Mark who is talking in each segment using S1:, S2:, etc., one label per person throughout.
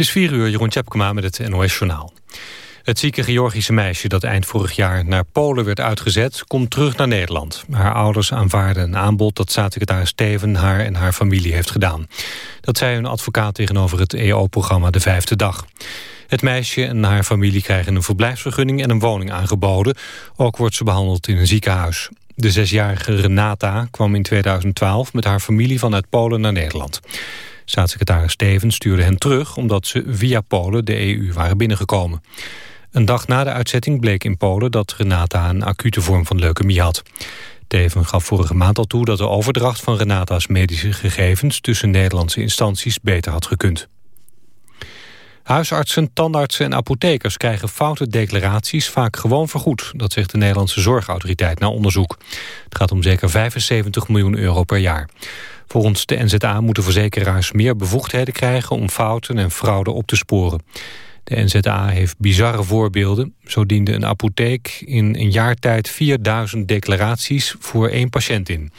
S1: is 4 uur, Jeroen Tjepkema met het NOS Journaal. Het zieke Georgische meisje dat eind vorig jaar naar Polen werd uitgezet... komt terug naar Nederland. Haar ouders aanvaarden een aanbod dat staatssecretaris Steven... haar en haar familie heeft gedaan. Dat zei een advocaat tegenover het EO-programma De Vijfde Dag. Het meisje en haar familie krijgen een verblijfsvergunning en een woning aangeboden. Ook wordt ze behandeld in een ziekenhuis. De zesjarige Renata kwam in 2012 met haar familie vanuit Polen naar Nederland. Staatssecretaris Stevens stuurde hen terug omdat ze via Polen de EU waren binnengekomen. Een dag na de uitzetting bleek in Polen dat Renata een acute vorm van leukemie had. Teven gaf vorige maand al toe dat de overdracht van Renata's medische gegevens tussen Nederlandse instanties beter had gekund. Huisartsen, tandartsen en apothekers krijgen foute declaraties vaak gewoon vergoed. Dat zegt de Nederlandse Zorgautoriteit na onderzoek. Het gaat om zeker 75 miljoen euro per jaar. Volgens de NZA moeten verzekeraars meer bevoegdheden krijgen om fouten en fraude op te sporen. De NZA heeft bizarre voorbeelden. Zo diende een apotheek in een jaar tijd 4000 declaraties voor één patiënt in.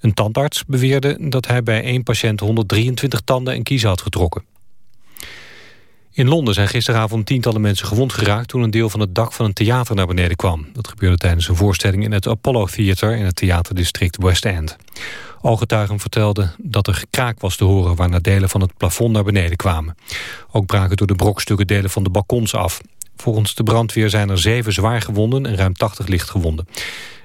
S1: Een tandarts beweerde dat hij bij één patiënt 123 tanden en kiezen had getrokken. In Londen zijn gisteravond tientallen mensen gewond geraakt... toen een deel van het dak van een theater naar beneden kwam. Dat gebeurde tijdens een voorstelling in het Apollo Theater... in het theaterdistrict West End. Ooggetuigen vertelden dat er gekraak was te horen... waarna delen van het plafond naar beneden kwamen. Ook braken door de brokstukken delen van de balkons af. Volgens de brandweer zijn er zeven zwaar gewonden en ruim 80 lichtgewonden.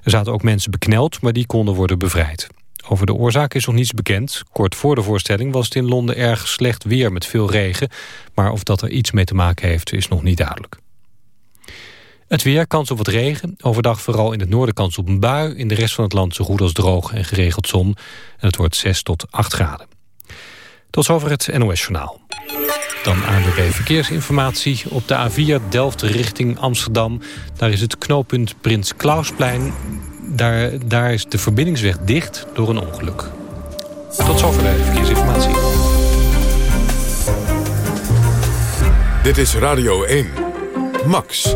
S1: Er zaten ook mensen bekneld, maar die konden worden bevrijd. Over de oorzaak is nog niets bekend. Kort voor de voorstelling was het in Londen erg slecht weer met veel regen. Maar of dat er iets mee te maken heeft is nog niet duidelijk. Het weer, kans op wat regen. Overdag vooral in het noorden kans op een bui. In de rest van het land zo goed als droog en geregeld zon. En het wordt 6 tot 8 graden. Tot zover het NOS Journaal. Dan ANWB Verkeersinformatie. Op de A4 Delft richting Amsterdam. Daar is het knooppunt Prins Klausplein daar, daar is de verbindingsweg dicht door een ongeluk. Tot zover de verkeersinformatie.
S2: Dit is Radio 1. Max.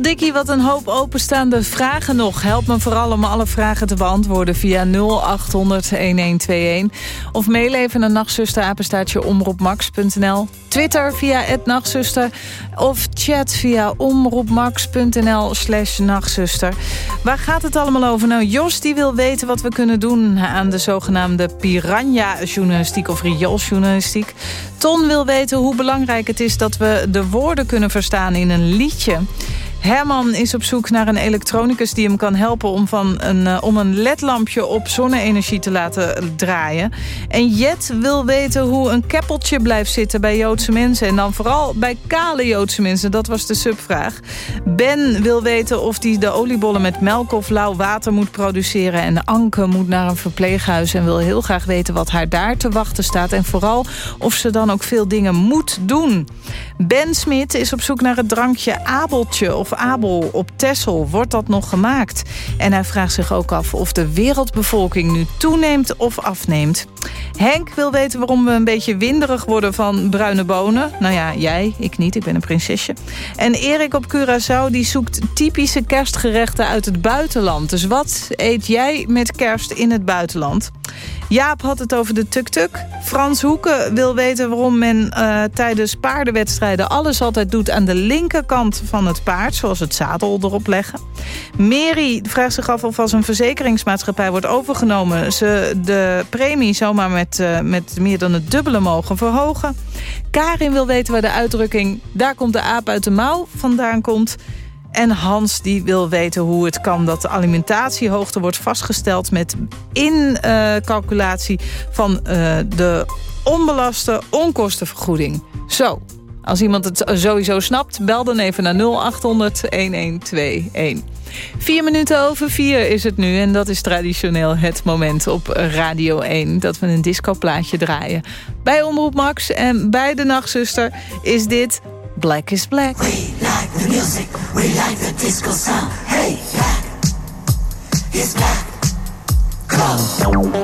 S3: Dikkie, wat een hoop openstaande vragen nog. Help me vooral om alle vragen te beantwoorden via 0800-1121. Of mail even naar nachtzusterapenstaatje omroepmax.nl. Twitter via @nachtzuster of chat via omroepmax.nl slash nachtzuster. Waar gaat het allemaal over? Nou, Jos die wil weten wat we kunnen doen aan de zogenaamde piranha-journalistiek of riooljournalistiek. Ton wil weten hoe belangrijk het is dat we de woorden kunnen verstaan in een liedje. Herman is op zoek naar een elektronicus die hem kan helpen... om, van een, uh, om een ledlampje op zonne-energie te laten draaien. En Jet wil weten hoe een keppeltje blijft zitten bij Joodse mensen. En dan vooral bij kale Joodse mensen. Dat was de subvraag. Ben wil weten of hij de oliebollen met melk of lauw water moet produceren. En Anke moet naar een verpleeghuis en wil heel graag weten wat haar daar te wachten staat. En vooral of ze dan ook veel dingen moet doen. Ben Smit is op zoek naar het drankje Abeltje of Abel op Tessel. Wordt dat nog gemaakt? En hij vraagt zich ook af of de wereldbevolking nu toeneemt of afneemt. Henk wil weten waarom we een beetje winderig worden van bruine bonen. Nou ja, jij, ik niet, ik ben een prinsesje. En Erik op Curaçao die zoekt typische kerstgerechten uit het buitenland. Dus wat eet jij met kerst in het buitenland? Jaap had het over de tuk-tuk. Frans Hoeken wil weten waarom men uh, tijdens paardenwedstrijden... alles altijd doet aan de linkerkant van het paard... zoals het zadel erop leggen. Mary vraagt zich af of als een verzekeringsmaatschappij wordt overgenomen... ze de premie zomaar met, uh, met meer dan het dubbele mogen verhogen. Karin wil weten waar de uitdrukking... daar komt de aap uit de mouw vandaan komt... En Hans die wil weten hoe het kan dat de alimentatiehoogte wordt vastgesteld... met incalculatie uh, van uh, de onbelaste onkostenvergoeding. Zo, als iemand het sowieso snapt, bel dan even naar 0800-1121. Vier minuten over vier is het nu en dat is traditioneel het moment op Radio 1... dat we een discoplaatje draaien. Bij Omroep Max en bij de Nachtzuster is dit Black is Black.
S4: We like the music, we like the disco sound. Hey, is black. Come.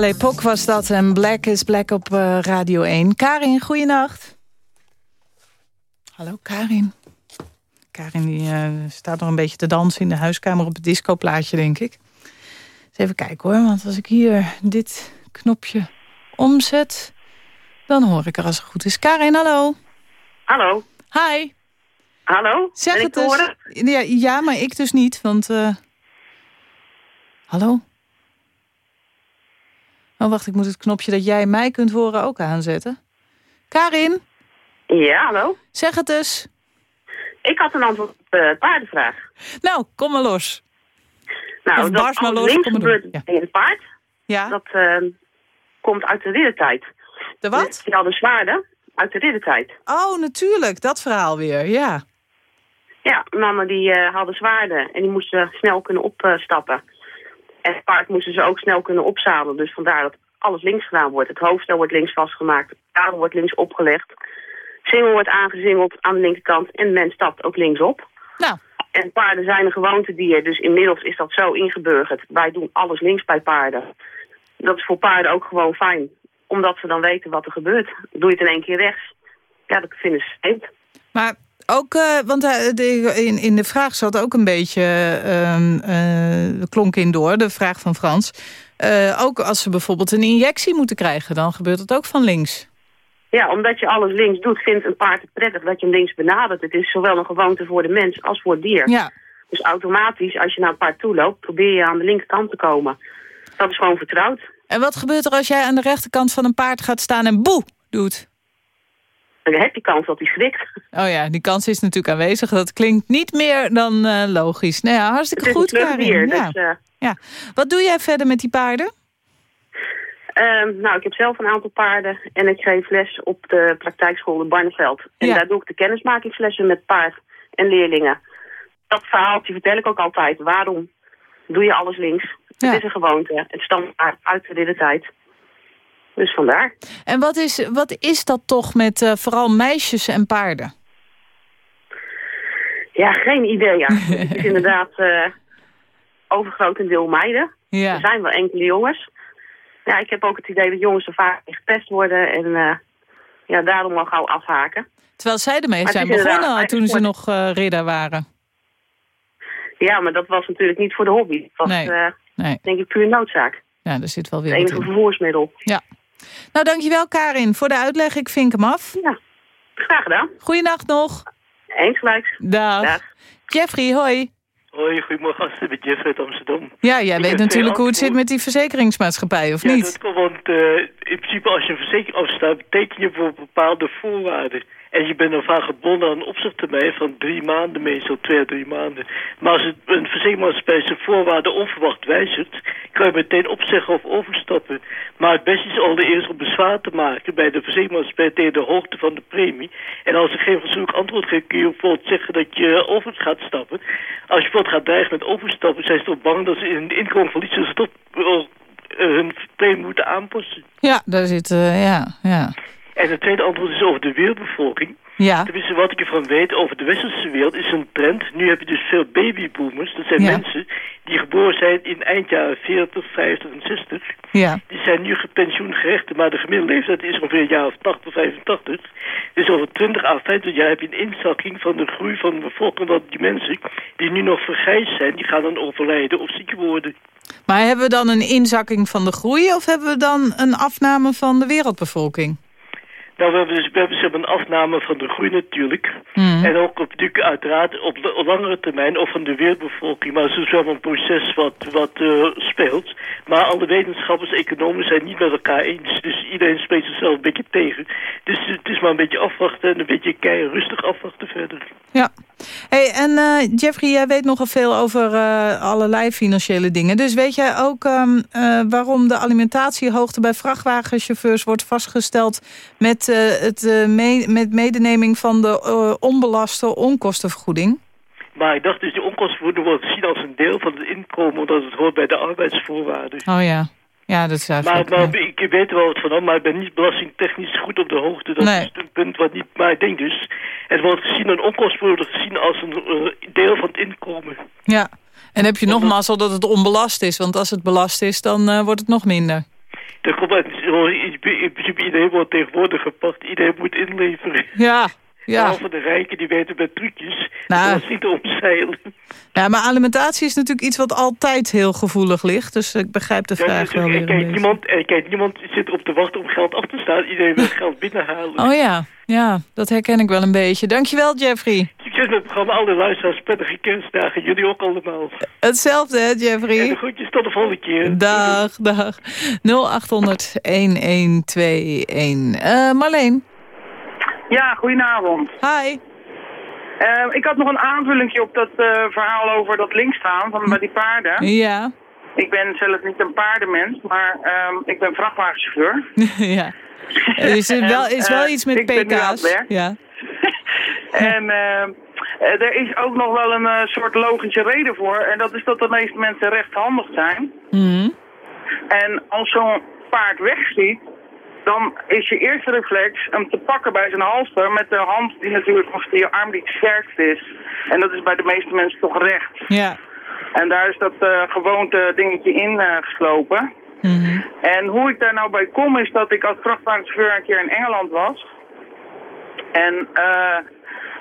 S3: Belle Époque was dat en Black is Black op uh, Radio 1. Karin, goeienacht. Hallo Karin. Karin die, uh, staat nog een beetje te dansen in de huiskamer op het discoplaatje, denk ik. Eens even kijken hoor, want als ik hier dit knopje omzet... dan hoor ik er als het goed is. Karin, hallo.
S5: Hallo.
S3: Hi.
S5: Hallo,
S3: zeg
S5: ben
S3: het
S5: ik horen?
S3: Ja, ja, maar ik dus niet, want... Uh... Hallo? Oh, wacht, ik moet het knopje dat jij mij kunt horen ook aanzetten. Karin?
S5: Ja, hallo.
S3: Zeg het eens.
S5: Ik had een antwoord op de paardenvraag.
S3: Nou, kom maar los.
S5: Nou,
S3: Of
S5: dat
S3: maar los,
S5: links gebeurt.
S3: Ja.
S5: in het paard,
S3: Ja,
S5: dat eh, komt uit de riddertijd.
S3: de wat?
S5: Die hadden zwaarden uit de riddertijd.
S3: Oh, natuurlijk, dat verhaal weer, ja.
S5: Ja, mannen die eh, hadden zwaarden en die moesten snel kunnen opstappen. En het paard moesten ze ook snel kunnen opzadelen. Dus vandaar dat alles links gedaan wordt. Het hoofdstel wordt links vastgemaakt, het zadel wordt links opgelegd. Singel wordt aangezingeld aan de linkerkant en de mens stapt ook linksop.
S3: Nou,
S5: En paarden zijn een gewoontedier, dus inmiddels is dat zo ingeburgerd. Wij doen alles links bij paarden. Dat is voor paarden ook gewoon fijn, omdat ze dan weten wat er gebeurt. Doe je het in één keer rechts, ja, dat vinden ze vreemd.
S3: maar ook, eh, want eh, de, in, in de vraag zat ook een beetje, eh, klonk in door, de vraag van Frans. Ook als ze bijvoorbeeld een injectie moeten krijgen, dan gebeurt het ook van links.
S5: Ja, omdat je alles links doet, vindt een paard het prettig dat je hem links benadert. Het is zowel een gewoonte voor de mens als voor het dier.
S3: Ja,
S5: Dus automatisch, als je naar een paard toe loopt, probeer je aan de linkerkant te komen. Dat is gewoon vertrouwd.
S3: en wat gebeurt er als jij aan de rechterkant van een paard gaat staan en boe doet?
S5: Dan heb je kans dat hij schrikt.
S3: Oh ja, die kans is natuurlijk aanwezig. Dat klinkt niet meer dan eh, logisch. Nou ja, hartstikke goed, Karin. Ja.
S5: dus... eh,
S3: ja. Wat doe jij verder met die paarden?
S5: Ehm, nou, ik heb zelf een aantal paarden en ik geef les op de praktijkschool in Barneveld. En
S3: Ja.
S5: daar doe ik de kennismakingslessen met paard en leerlingen. Dat verhaaltje vertel ik ook altijd. Waarom doe je alles links?
S3: Ja.
S5: Het is een gewoonte. Het stamt uit de riddertijd. Dus vandaar.
S3: En wat is, wat is dat toch met eh, vooral meisjes en paarden?
S5: Ja, geen idee. Ja. het is inderdaad eh overgrotendeel meiden. Er
S3: Ja,
S5: zijn wel enkele jongens. Ja, ik heb ook het idee dat jongens zo vaak gepest worden en eh, ja, daarom al gauw afhaken.
S3: terwijl zij ermee
S5: het
S3: zijn begonnen toen ze
S5: eigenlijk
S3: nog eh, ridder waren.
S5: Ja, maar dat was natuurlijk niet voor de hobby. Het was
S3: Nee. Nee,
S5: denk ik puur noodzaak.
S3: ja, er zit wel
S5: Het
S3: weer wat
S5: enige vervoersmiddel.
S3: Ja. Nou, dankjewel Karin voor de uitleg. Ik vink hem af.
S5: Ja, graag gedaan.
S3: Goeienacht nog.
S5: Eens gelijk.
S3: Dag.
S5: Dag.
S3: Jeffrey, hoi.
S6: Hoi, goedemorgen gasten, met Jeff uit Amsterdam.
S3: Ja, jij
S6: Ik
S3: weet natuurlijk hoe het zit met die verzekeringsmaatschappij, of
S6: Ja,
S3: niet?
S6: dat klopt, want eh, in principe als je een verzekering afstaat, teken je voor bepaalde voorwaarden. En je bent dan vaak gebonden aan een opzegtermijn van drie maanden, meestal twee à drie maanden. Maar als het, een verzekeringsmaatschappij zijn voorwaarden onverwacht wijzigt, kan je meteen opzeggen of overstappen. Maar het beste is allereerst om bezwaar te maken bij de verzekeringsmaatschappij tegen de hoogte van de premie. En als er geen fatsoenlijk antwoord geeft, kun je bijvoorbeeld zeggen dat je over gaat stappen. Als je bijvoorbeeld gaat dreigen met overstappen, zijn ze toch bang dat ze in inkomen verliezen, ze toch eh, hun premie moeten aanpassen.
S3: Ja, daar zit, eh, ja, ja.
S6: En het tweede antwoord is over de wereldbevolking.
S3: Ja,
S6: Tenminste, wat ik ervan weet over de westerse wereld is een trend. Nu heb je dus veel babyboomers. Dat zijn
S3: Ja.
S6: mensen die geboren zijn in eind jaren 40, 50 en 60.
S3: ja.
S6: Die zijn nu gepensioengerecht, maar de gemiddelde leeftijd is ongeveer een jaar of 80, 85. Dus over 20 à 50 jaar heb je een inzakking van de groei van de bevolking. Want die mensen die nu nog vergrijsd zijn, die gaan dan overlijden of ziek worden.
S3: Maar hebben we dan een inzakking van de groei... of hebben we dan een afname van de wereldbevolking?
S6: Nou, we hebben dus we hebben, zeg maar, een afname van de groei natuurlijk.
S3: Mhm.
S6: En ook op, uiteraard op, de- langere termijn ook van de wereldbevolking. Maar het is wel een proces wat, wat eh, speelt. Maar alle wetenschappers, economen zijn niet met elkaar eens. Dus iedereen spreekt zichzelf een beetje tegen. Dus het is maar een beetje afwachten en een beetje kijken, rustig afwachten verder.
S3: Ja. Hey, en eh, Jeffrey, jij weet nogal veel over eh, allerlei financiële dingen. Dus weet jij ook ehm, eh, waarom de alimentatiehoogte bij vrachtwagenchauffeurs wordt vastgesteld met, het, eh, me- met medeneming van de eh, onbelaste onkostenvergoeding?
S6: Maar ik dacht dus die onkostenvergoeding wordt gezien als een deel van het inkomen, omdat het hoort bij de arbeidsvoorwaarden.
S3: Oh ja, ja dat is
S6: Maar, maar ik weet er wel wat van, maar ik ben niet belastingtechnisch goed op de hoogte. Dat
S3: Nee.
S6: is een punt wat niet... Maar ik denk dus, het wordt gezien, een onkosten wordt gezien als een eh, deel van het inkomen.
S3: Ja, en heb je nog mazzel dat het onbelast is. Want als het belast is, dan eh, wordt het nog minder.
S6: Er komt uit, in principe iedereen wordt tegenwoordig gepakt. Iedereen moet inleveren.
S3: Ja, ja.
S6: Behalve de rijken, die weten met trucjes.
S3: Nou.
S6: Dat is niet omzeilen.
S3: ja, maar alimentatie is natuurlijk iets wat altijd heel gevoelig ligt. Dus ik begrijp de
S6: Ja,
S3: vraag
S6: dus,
S3: wel weer
S6: kijk, niemand, kijk, niemand zit op te wachten om geld af te staan. Iedereen wil geld binnenhalen.
S3: Oh ja, ja, dat herken ik wel een beetje. Dankjewel, Jeffrey.
S6: Succes met het programma. Alle luisteraars, prettige kerstdagen. Jullie ook allemaal.
S3: Hetzelfde, hè,
S6: En de
S3: Jeffrey?
S6: groetjes tot de volgende keer.
S3: Dag, dag. 0800-1121. Eh Marleen,
S7: Ja, goedenavond.
S3: hi.
S7: Eh, ik had nog een aanvulling op dat eh, verhaal over dat linkstaan van bij die paarden.
S3: Ja,
S7: Ik ben zelf niet een paardenmens, maar ehm, ik ben vrachtwagenchauffeur.
S3: ja. Er is wel, is wel iets met
S7: ik ben nu aan het
S3: pk's.
S7: werk.
S3: Ja.
S7: En eh, er is ook nog wel een eh, soort logische reden voor. En dat is dat de meeste mensen rechtshandig zijn.
S3: Mhm.
S7: En als zo'n paard wegschiet, dan is je eerste reflex hem te pakken bij zijn halster met de hand die natuurlijk, of die arm die het sterkst is. En dat is bij de meeste mensen toch recht.
S3: Ja.
S7: En daar is dat eh, gewoonte dingetje in eh, geslopen.
S3: Mhm.
S7: En hoe ik daar nou bij kom is dat ik als vrachtwagenchauffeur een keer in Engeland was. En eh,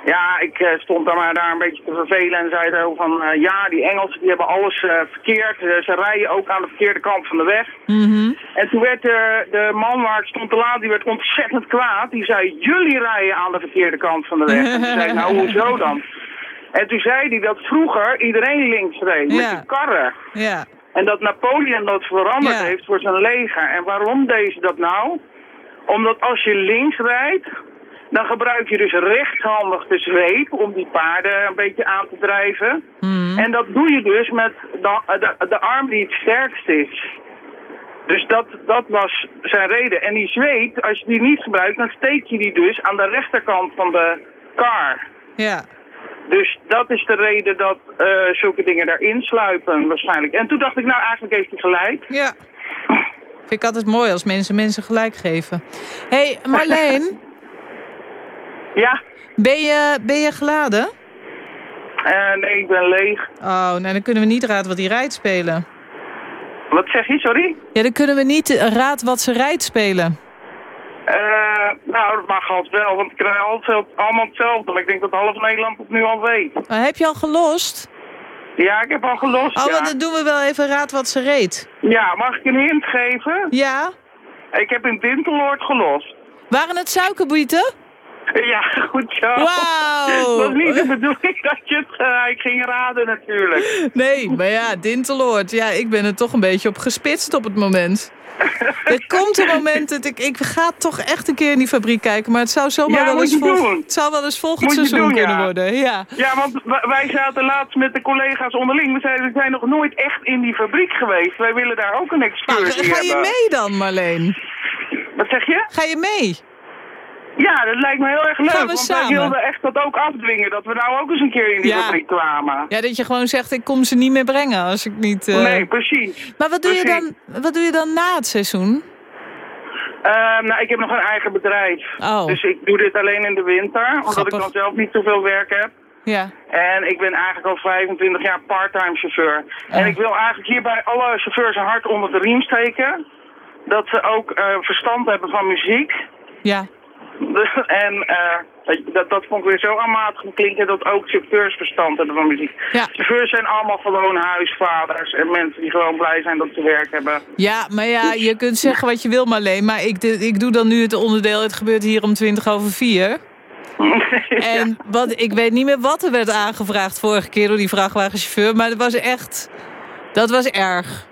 S7: ja, ik eh, stond daar maar daar een beetje te vervelen en zei zo van... eh, ja, die Engelsen die hebben alles eh, verkeerd. Ze rijden ook aan de verkeerde kant van de weg.
S3: Mhm.
S7: En toen werd de, de man waar ik stond te laat, die werd ontzettend kwaad. Die zei, jullie rijden aan de verkeerde kant van de weg. En toen zei ik, nou hoezo dan? En toen zei hij dat vroeger iedereen links reed, met de karren.
S3: Ja.
S7: En dat Napoleon dat veranderd
S3: Ja.
S7: heeft voor zijn leger. En waarom deed ze dat nou? Omdat als je links rijdt, dan gebruik je dus rechtshandig de zweep om die paarden een beetje aan te drijven.
S3: Mhm.
S7: En dat doe je dus met de, de, de arm die het sterkst is. Dus dat, dat was zijn reden. En die zweep, als je die niet gebruikt, dan steek je die dus aan de rechterkant van de kar.
S3: Ja.
S7: Dus dat is de reden dat eh, zulke dingen daarin sluipen waarschijnlijk. En toen dacht ik, nou eigenlijk heeft hij gelijk.
S3: Ja. Vind ik altijd mooi als mensen mensen gelijk geven. hey, Marleen,
S7: Ja,
S3: ben je, ben je geladen?
S7: Eh, nee, ik ben leeg.
S3: Oh, nou dan kunnen we niet raad wat hij rijdt spelen.
S7: Wat zeg je, sorry?
S3: Ja, dan kunnen we niet eh, raad wat ze rijdt spelen.
S7: Eh, nou, dat mag altijd wel, want ik krijg altijd allemaal hetzelfde. Maar ik denk dat half Nederland het nu al weet.
S3: Maar heb je al gelost?
S7: Ja, ik heb al gelost,
S3: Oh,
S7: ja.
S3: want dan doen we wel even raad wat ze reed.
S7: Ja, mag ik een hint geven?
S3: Ja?
S7: Ik heb in Dinteloord gelost.
S3: Waren het suikerbieten?
S7: Ja, goed zo.
S3: Wauw!
S7: Was niet de bedoeling dat je het gelijk ging raden natuurlijk.
S3: Nee, maar ja, Dinteloord. Ja, ik ben er toch een beetje op gespitst op het moment. Er komt een moment dat ik... Ik ga toch echt een keer in die fabriek kijken. Maar het zou zomaar
S7: Ja,
S3: wel eens...
S7: je
S3: vol-
S7: doen.
S3: Het zou wel eens volgend
S7: Moet
S3: seizoen
S7: doen,
S3: kunnen
S7: ja.
S3: worden. Ja.
S7: Ja, want wij zaten laatst met de collega's onderling. We zeiden, we zijn nog nooit echt in die fabriek geweest. Wij willen daar ook een
S3: Nou,
S7: excursie
S3: ga je
S7: hebben.
S3: mee dan, Marleen?
S7: Wat zeg je?
S3: Ga je mee?
S7: Ja, dat lijkt me heel erg leuk.
S3: Gaan we
S7: want
S3: samen?
S7: wij wilden echt dat ook afdwingen. Dat we nou ook eens een keer in die
S3: Ja.
S7: kwamen.
S3: Ja, dat je gewoon zegt, ik kom ze niet meer brengen als ik niet... eh,
S7: Nee, precies.
S3: Maar wat doe, je dan, wat doe je dan na het seizoen?
S7: Ehm, nou, ik heb nog een eigen bedrijf.
S3: Oh.
S7: Dus ik doe dit alleen in de winter. Omdat
S3: Grappig.
S7: ik dan zelf niet zoveel werk heb.
S3: Ja.
S7: En ik ben eigenlijk al 25 jaar parttime chauffeur. En
S3: Oh.
S7: ik wil eigenlijk hierbij alle chauffeurs een hart onder de riem steken. Dat ze ook eh, verstand hebben van muziek.
S3: Ja.
S7: Dus- en eh, dat, dat vond ik weer zo aanmatig klinken dat ook chauffeurs verstand hebben van muziek.
S3: Ja.
S7: Chauffeurs zijn allemaal gewoon huisvaders en mensen die gewoon blij zijn dat ze werk hebben.
S3: Ja, maar ja, je kunt zeggen wat je wil, Marleen. Maar ik, ik doe dan nu het onderdeel, het gebeurt hier om 20 over 4. En wat, ik weet niet meer wat er werd aangevraagd vorige keer door die vrachtwagenchauffeur. Maar dat was echt, dat was erg.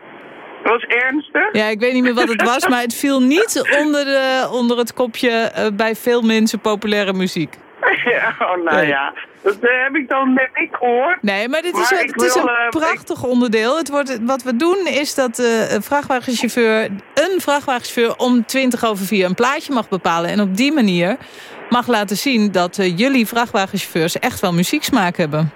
S7: Was ernstig.
S3: Ja, ik weet niet meer wat het was, maar het viel niet onder, de, onder het kopje eh, bij veel mensen populaire muziek.
S7: Ja, oh, nou
S3: Nee.
S7: ja, dat eh, heb ik dan net niet gehoord.
S3: Nee, maar dit is,
S7: Maar
S3: het is een
S7: eh,
S3: prachtig onderdeel. Het wordt, wat we doen is dat eh, een vrachtwagenchauffeur, een vrachtwagenchauffeur om 20 over 4 een plaatje mag bepalen. En op die manier mag laten zien dat eh, jullie vrachtwagenchauffeurs echt wel muzieksmaak hebben.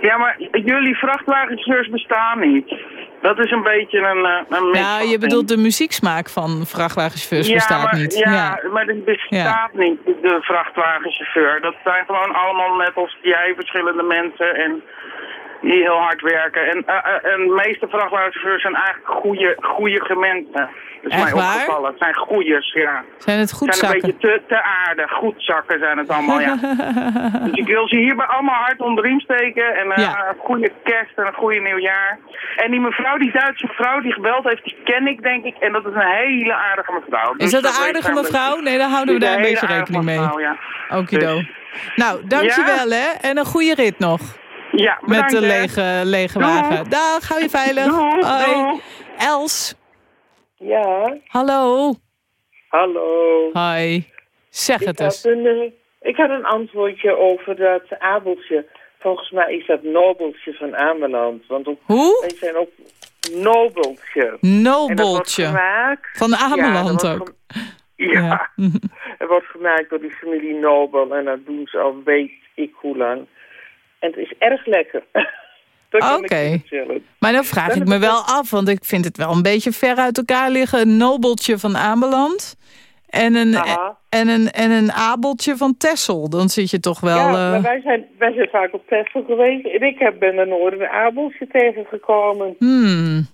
S7: Ja, maar jullie vrachtwagenchauffeurs bestaan niet. Dat is een beetje een, eh, een
S3: Ja, je bedoelt de muzieksmaak van vrachtwagenchauffeurs
S7: ja,
S3: bestaat
S7: maar,
S3: niet.
S7: Ja,
S3: Ja.
S7: maar het bestaat niet, de vrachtwagenchauffeur. Dat zijn gewoon allemaal net als jij verschillende mensen. En die heel hard werken. En, eh, eh, en de meeste vrachtwagenchauffeurs zijn eigenlijk goede, goede mensen. Dat is
S3: Echt
S7: mij
S3: waar?
S7: Het zijn goeiers, ja.
S3: Zijn het goed
S7: zijn een
S3: zakken?
S7: beetje te, te aardig. Goedzakken zijn het allemaal, ja. dus ik wil ze hierbij allemaal hard onder de riem steken. En eh,
S3: Ja.
S7: een goede kerst en een goede nieuwjaar. En die mevrouw, die Duitse mevrouw die gebeld heeft, die ken ik denk ik. En dat is een hele aardige mevrouw.
S3: Is
S7: Dus
S3: dat een aardige mevrouw?
S7: beetje.
S3: Nee, dan houden we daar een beetje rekening mee.
S7: mevrouw, ja.
S3: Okido.
S7: Dus-
S3: Nou, dankjewel hè. En een goede rit nog.
S7: Ja,
S3: Met de lege, lege
S7: Doeg.
S3: wagen. Dag, hou je veilig.
S7: Doeg,
S3: Hoi.
S7: doeg.
S3: Els,
S8: Ja,
S3: hallo.
S8: hallo.
S3: Hoi. Zeg
S8: Ik
S3: het eens.
S8: een, eh, ik had een antwoordje over dat abeltje. Volgens mij is dat Nobeltje van Ameland. Want ook,
S3: Hoe?
S8: wij zijn ook Nobeltje. En dat wordt
S3: Nobeltje.
S8: gemaakt...
S3: Van Ameland
S8: Ja,
S3: ook.
S8: wordt gem- Ja, het wordt gemaakt door die familie Nobel. En dat doen ze al weet ik hoe lang. En het is erg lekker.
S3: Oké. Maar dan vraag
S8: Dan
S3: ik me wel af, want ik vind het wel een beetje ver uit elkaar liggen. Een nobeltje van Ameland en een,
S8: Aha.
S3: en een, en een abeltje van Tessel. Dan zit je toch wel...
S8: ja,
S3: eh,
S8: maar wij zijn, wij zijn vaak op Texel geweest. En ik heb, ben er nooit een abeltje tegengekomen.
S3: hmm, een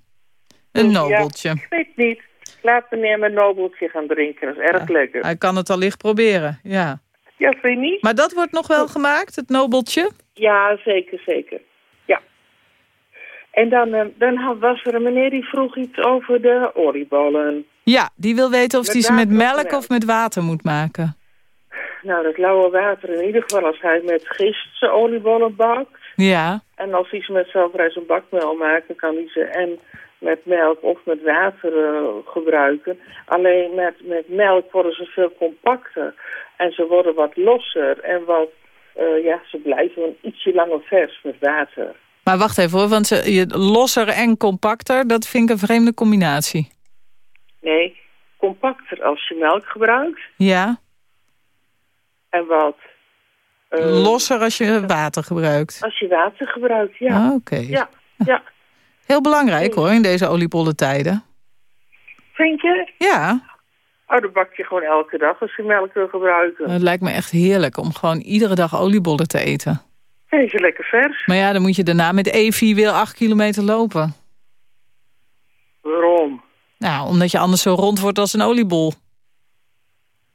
S8: Dus ja,
S3: nobeltje.
S8: Ik weet niet. Laat meneer mijn nobeltje gaan drinken. Dat is erg lekker.
S3: Hij kan het allicht proberen, ja.
S8: Ja, vind je niet?
S3: Maar dat wordt nog wel gemaakt, het nobeltje?
S8: Ja, zeker, zeker. Ja. En dan, eh, dan was er een meneer die vroeg iets over de oliebollen.
S3: Ja, die wil weten of hij ze met melk of met water moet maken.
S8: Nou, dat lauwe water in ieder geval als hij met gist zijn oliebollen bakt.
S3: Ja,
S8: En als hij ze met zelfrijs een bakmeel maakt, dan kan hij ze en met melk of met water eh, gebruiken. Alleen met, met melk worden ze veel compacter. En ze worden wat losser en wat, eh, ja, ze blijven een ietsje langer vers met water.
S3: maar wacht even hoor, want ze, je, losser en compacter, dat vind ik een vreemde combinatie.
S8: Nee, compacter als je melk gebruikt.
S3: Ja,
S8: En wat... eh,
S3: losser als je water gebruikt.
S8: Als je water gebruikt, ja.
S3: Ah, Oké.
S8: Ja, ja.
S3: Heel belangrijk hoor, in deze oliebollen tijden.
S8: Vind je?
S3: Ja,
S8: Oh, dan bak je gewoon elke dag als je melk wil gebruiken.
S3: het lijkt me echt heerlijk om gewoon iedere dag oliebollen te eten.
S8: Is je lekker vers.
S3: Maar ja, dan moet je daarna met Evi weer acht kilometer lopen.
S8: Waarom?
S3: Nou, omdat je anders zo rond wordt als een oliebol.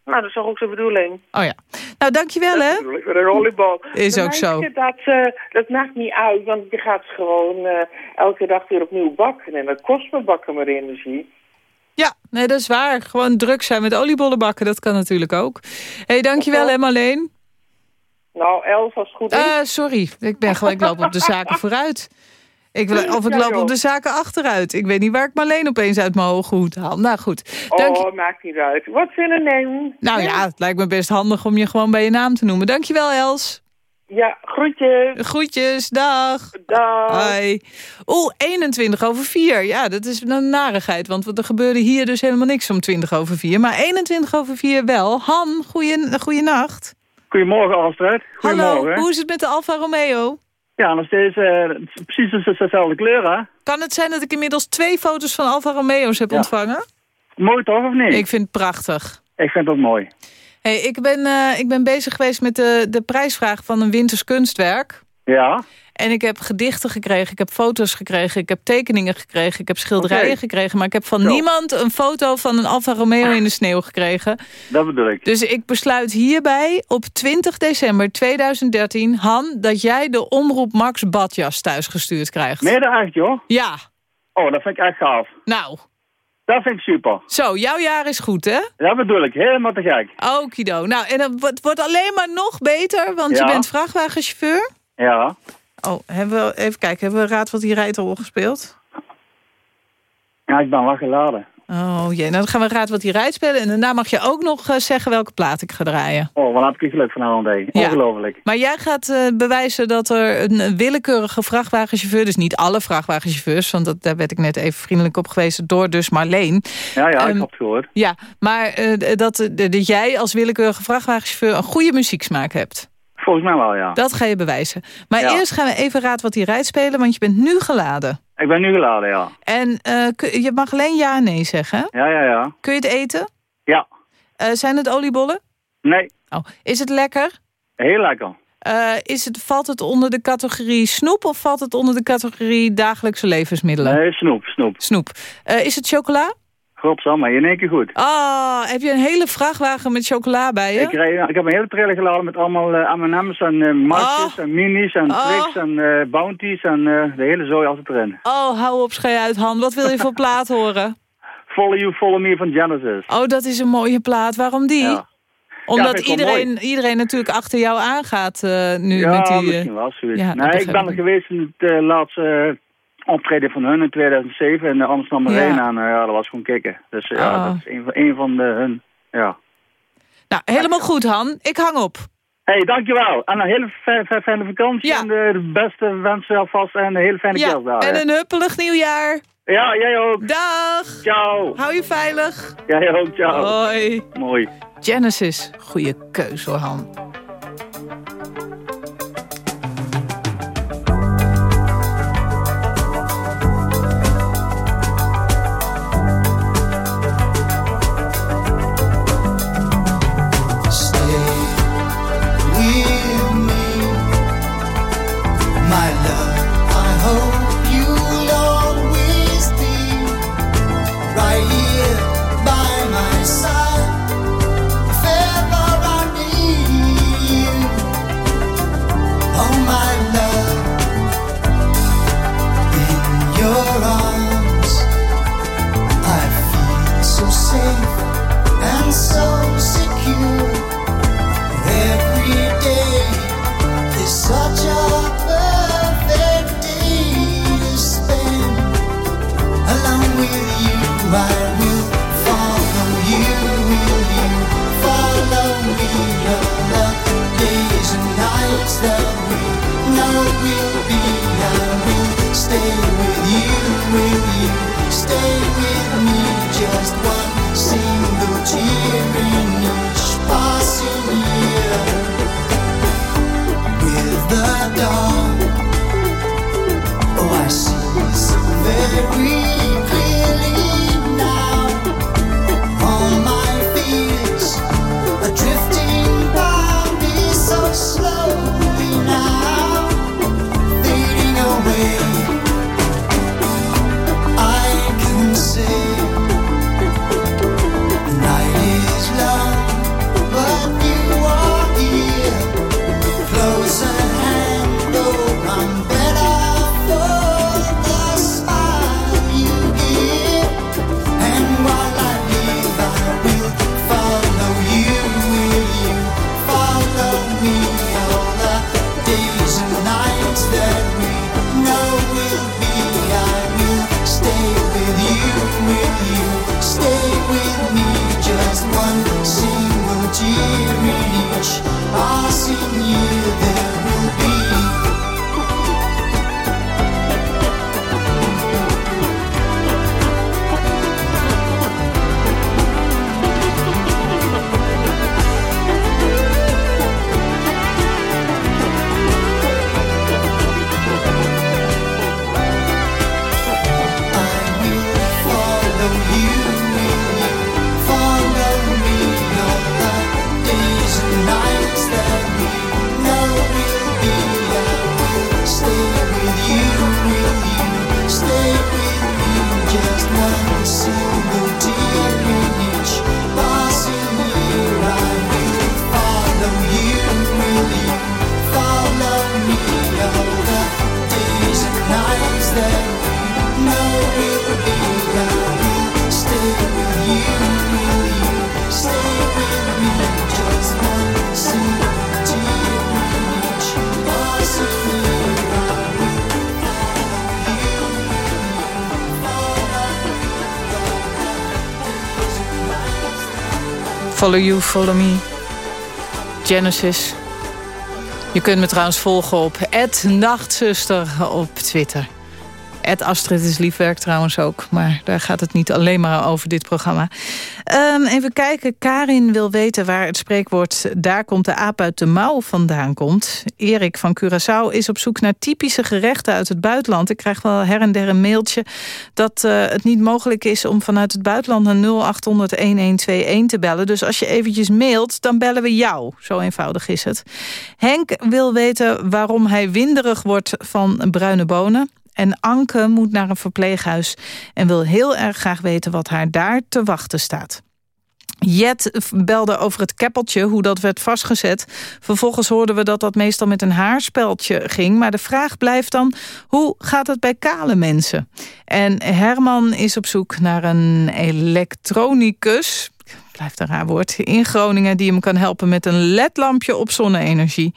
S8: Nou, dat is toch ook de bedoeling.
S3: Oh ja. Nou, dankjewel hè.
S8: Natuurlijk, voor een oliebollen.
S3: Is ook zo.
S8: Dat, eh, dat maakt niet uit, want je gaat gewoon eh, elke dag weer opnieuw bakken. En dat kost me bakken maar energie.
S3: Nee, dat is waar. Gewoon druk zijn met oliebollen bakken, dat kan natuurlijk ook. Hé, hey, dankjewel hè Marleen.
S8: Nou, Els, als het goed is.
S3: Eh, sorry, ik ben gewoon, ik loop op de zaken vooruit. Ik, of ik loop op de zaken achteruit. Ik weet niet waar ik Marleen opeens uit mijn hoge hoed haal. Nou goed, dank
S8: oh, maakt niet uit. Wat vinden nemen?
S3: Nou ja, het lijkt me best handig om je gewoon bij je naam te noemen. Dankjewel Els.
S8: Ja, groetjes.
S3: Groetjes, dag.
S8: Dag.
S3: Hoi. Oeh, 21 over 4. Ja, dat is een narigheid, want er gebeurde hier dus helemaal niks om 20 over 4. Maar 21 over 4 wel. Han, goeie, goeienacht.
S9: Goedemorgen, Astrid.
S3: Hallo,
S9: Goedemorgen.
S3: hoe is het met de Alfa Romeo?
S9: Ja, nog steeds eh, precies dezelfde kleur, hè?
S3: Kan het zijn dat ik inmiddels twee foto's van Alfa Romeo's heb
S9: Ja.
S3: ontvangen?
S9: Mooi toch, of niet?
S3: Ik vind het prachtig.
S9: Ik vind het ook mooi.
S3: Hey, ik, ben, eh, ik ben bezig geweest met de, de prijsvraag van een winters kunstwerk.
S9: Ja?
S3: En ik heb gedichten gekregen, ik heb foto's gekregen, ik heb tekeningen gekregen, ik heb schilderijen gekregen. Maar ik heb van
S9: Zo.
S3: niemand een foto van een Alfa Romeo in de sneeuw gekregen.
S9: Dat bedoel ik.
S3: Dus ik besluit hierbij op 20 december 2013, Han, dat jij de Omroep Max badjas thuisgestuurd krijgt.
S9: Meer dan echt, joh?
S3: Ja,
S9: Oh, dat vind ik echt gaaf.
S3: nou,
S9: Dat vind ik super.
S3: zo, jouw jaar is goed, hè?
S9: Dat bedoel ik. Helemaal te gek.
S3: Okido. Nou, en het wordt- alleen maar nog beter, want je
S9: Ja.
S3: bent vrachtwagenchauffeur.
S9: Ja.
S3: Oh, hebben we, even kijken, hebben we Raad wat die rijdt al gespeeld?
S9: Ja, ik ben wel geladen.
S3: Oh jee, nou dan gaan we Raad wat die rijdt spelen. En daarna mag je ook nog eh, zeggen welke plaat ik ga draaien.
S9: Oh, wat heb ik geluk vanavond, hé.
S3: Ja.
S9: Ongelooflijk.
S3: Maar jij gaat eh, bewijzen dat er een willekeurige vrachtwagenchauffeur... dus niet alle vrachtwagenchauffeurs... want dat, daar werd ik net even vriendelijk op gewezen door dus Marleen.
S9: Ja, ja, ik
S3: Ehm,
S9: heb het gehoord.
S3: Ja, maar eh, dat, dat jij als willekeurige vrachtwagenchauffeur... een goede muzieksmaak hebt.
S9: Volgens mij wel, ja.
S3: Dat ga je bewijzen. Maar
S9: Ja.
S3: eerst gaan we even Raad wat die rijdt spelen... want je bent nu geladen.
S9: Ik ben nu geladen, ja.
S3: En eh, je mag alleen ja en nee zeggen.
S9: Ja, ja, ja.
S3: Kun je het eten?
S9: Ja.
S3: Eh, zijn het oliebollen?
S9: Nee,
S3: Oh, is het lekker?
S9: heel lekker.
S4: Eh, is het, valt het onder de categorie snoep of valt het onder de categorie dagelijkse levensmiddelen?
S9: Nee, snoep, snoep.
S4: Snoep. Is het chocola?
S9: Godsamme, in één keer goed.
S4: Oh, heb je een hele vrachtwagen met chocola bij je?
S9: Ik, rijd, ik heb een hele trailer geladen met allemaal uh, M&M's en uh, en Minis en
S4: Oh.
S9: Twix en uh, Bounties en de hele zooi als het erin.
S4: Oh, hou op, schei uit, Han. Wat wil je voor plaat horen?
S9: Follow You, Follow Me van Genesis.
S4: Oh, dat is een mooie plaat. Waarom die?
S9: Ja.
S4: Omdat iedereen, iedereen natuurlijk achter jou aangaat nu
S9: ja,
S4: met die... uh,
S9: misschien wel zoiets.
S4: ja,
S9: nee, ik ben er geweest in het laatste optreden van hun in 2007 in de Amsterdam Arena. En ja, dat was gewoon kicken. Dus ja,
S4: Oh.
S9: dat is een van, een van de hun, ja.
S4: Nou, helemaal goed, Han. Ik hang op.
S9: Hé, hey, dankjewel. En een hele fijne, fijne, vakantie.
S4: Ja.
S9: En de, de beste wensen alvast en een hele fijne
S4: Ja,
S9: kerstdagen.
S4: en een huppelig nieuwjaar.
S9: Ja, jij ook.
S4: Dag.
S9: Ciao.
S4: Hou je veilig.
S9: Jij ook, ciao.
S4: Hoi.
S9: Mooi.
S4: Genesis. Goeie keus hoor, Han.
S3: Follow you, follow me.
S4: Genesis. Je kunt me trouwens volgen op Nachtzuster op Twitter.
S3: Ed Astrid is liefwerk trouwens ook. Maar daar gaat het niet alleen maar over dit programma. Ehm, even kijken. Karin wil weten waar het spreekwoord... daar komt de aap uit de mouw vandaan komt. Erik van Curaçao is op zoek naar typische gerechten uit het buitenland. Ik krijg wel her en der een mailtje... dat eh, het niet mogelijk is om vanuit het buitenland... naar 0800-1121 te bellen. Dus als je eventjes mailt, dan bellen we jou. Zo eenvoudig is het. Henk wil weten waarom hij winderig wordt van bruine bonen. En Anke moet naar een verpleeghuis en wil heel erg graag weten wat haar daar te wachten staat. Jet belde over het keppeltje, hoe dat werd vastgezet. Vervolgens hoorden we dat dat meestal met een haarspeltje ging. Maar de vraag blijft dan, hoe gaat het bij kale mensen? En Herman is op zoek naar een elektronicus blijft een raar woord, in Groningen... die hem kan helpen met een ledlampje op zonne-energie.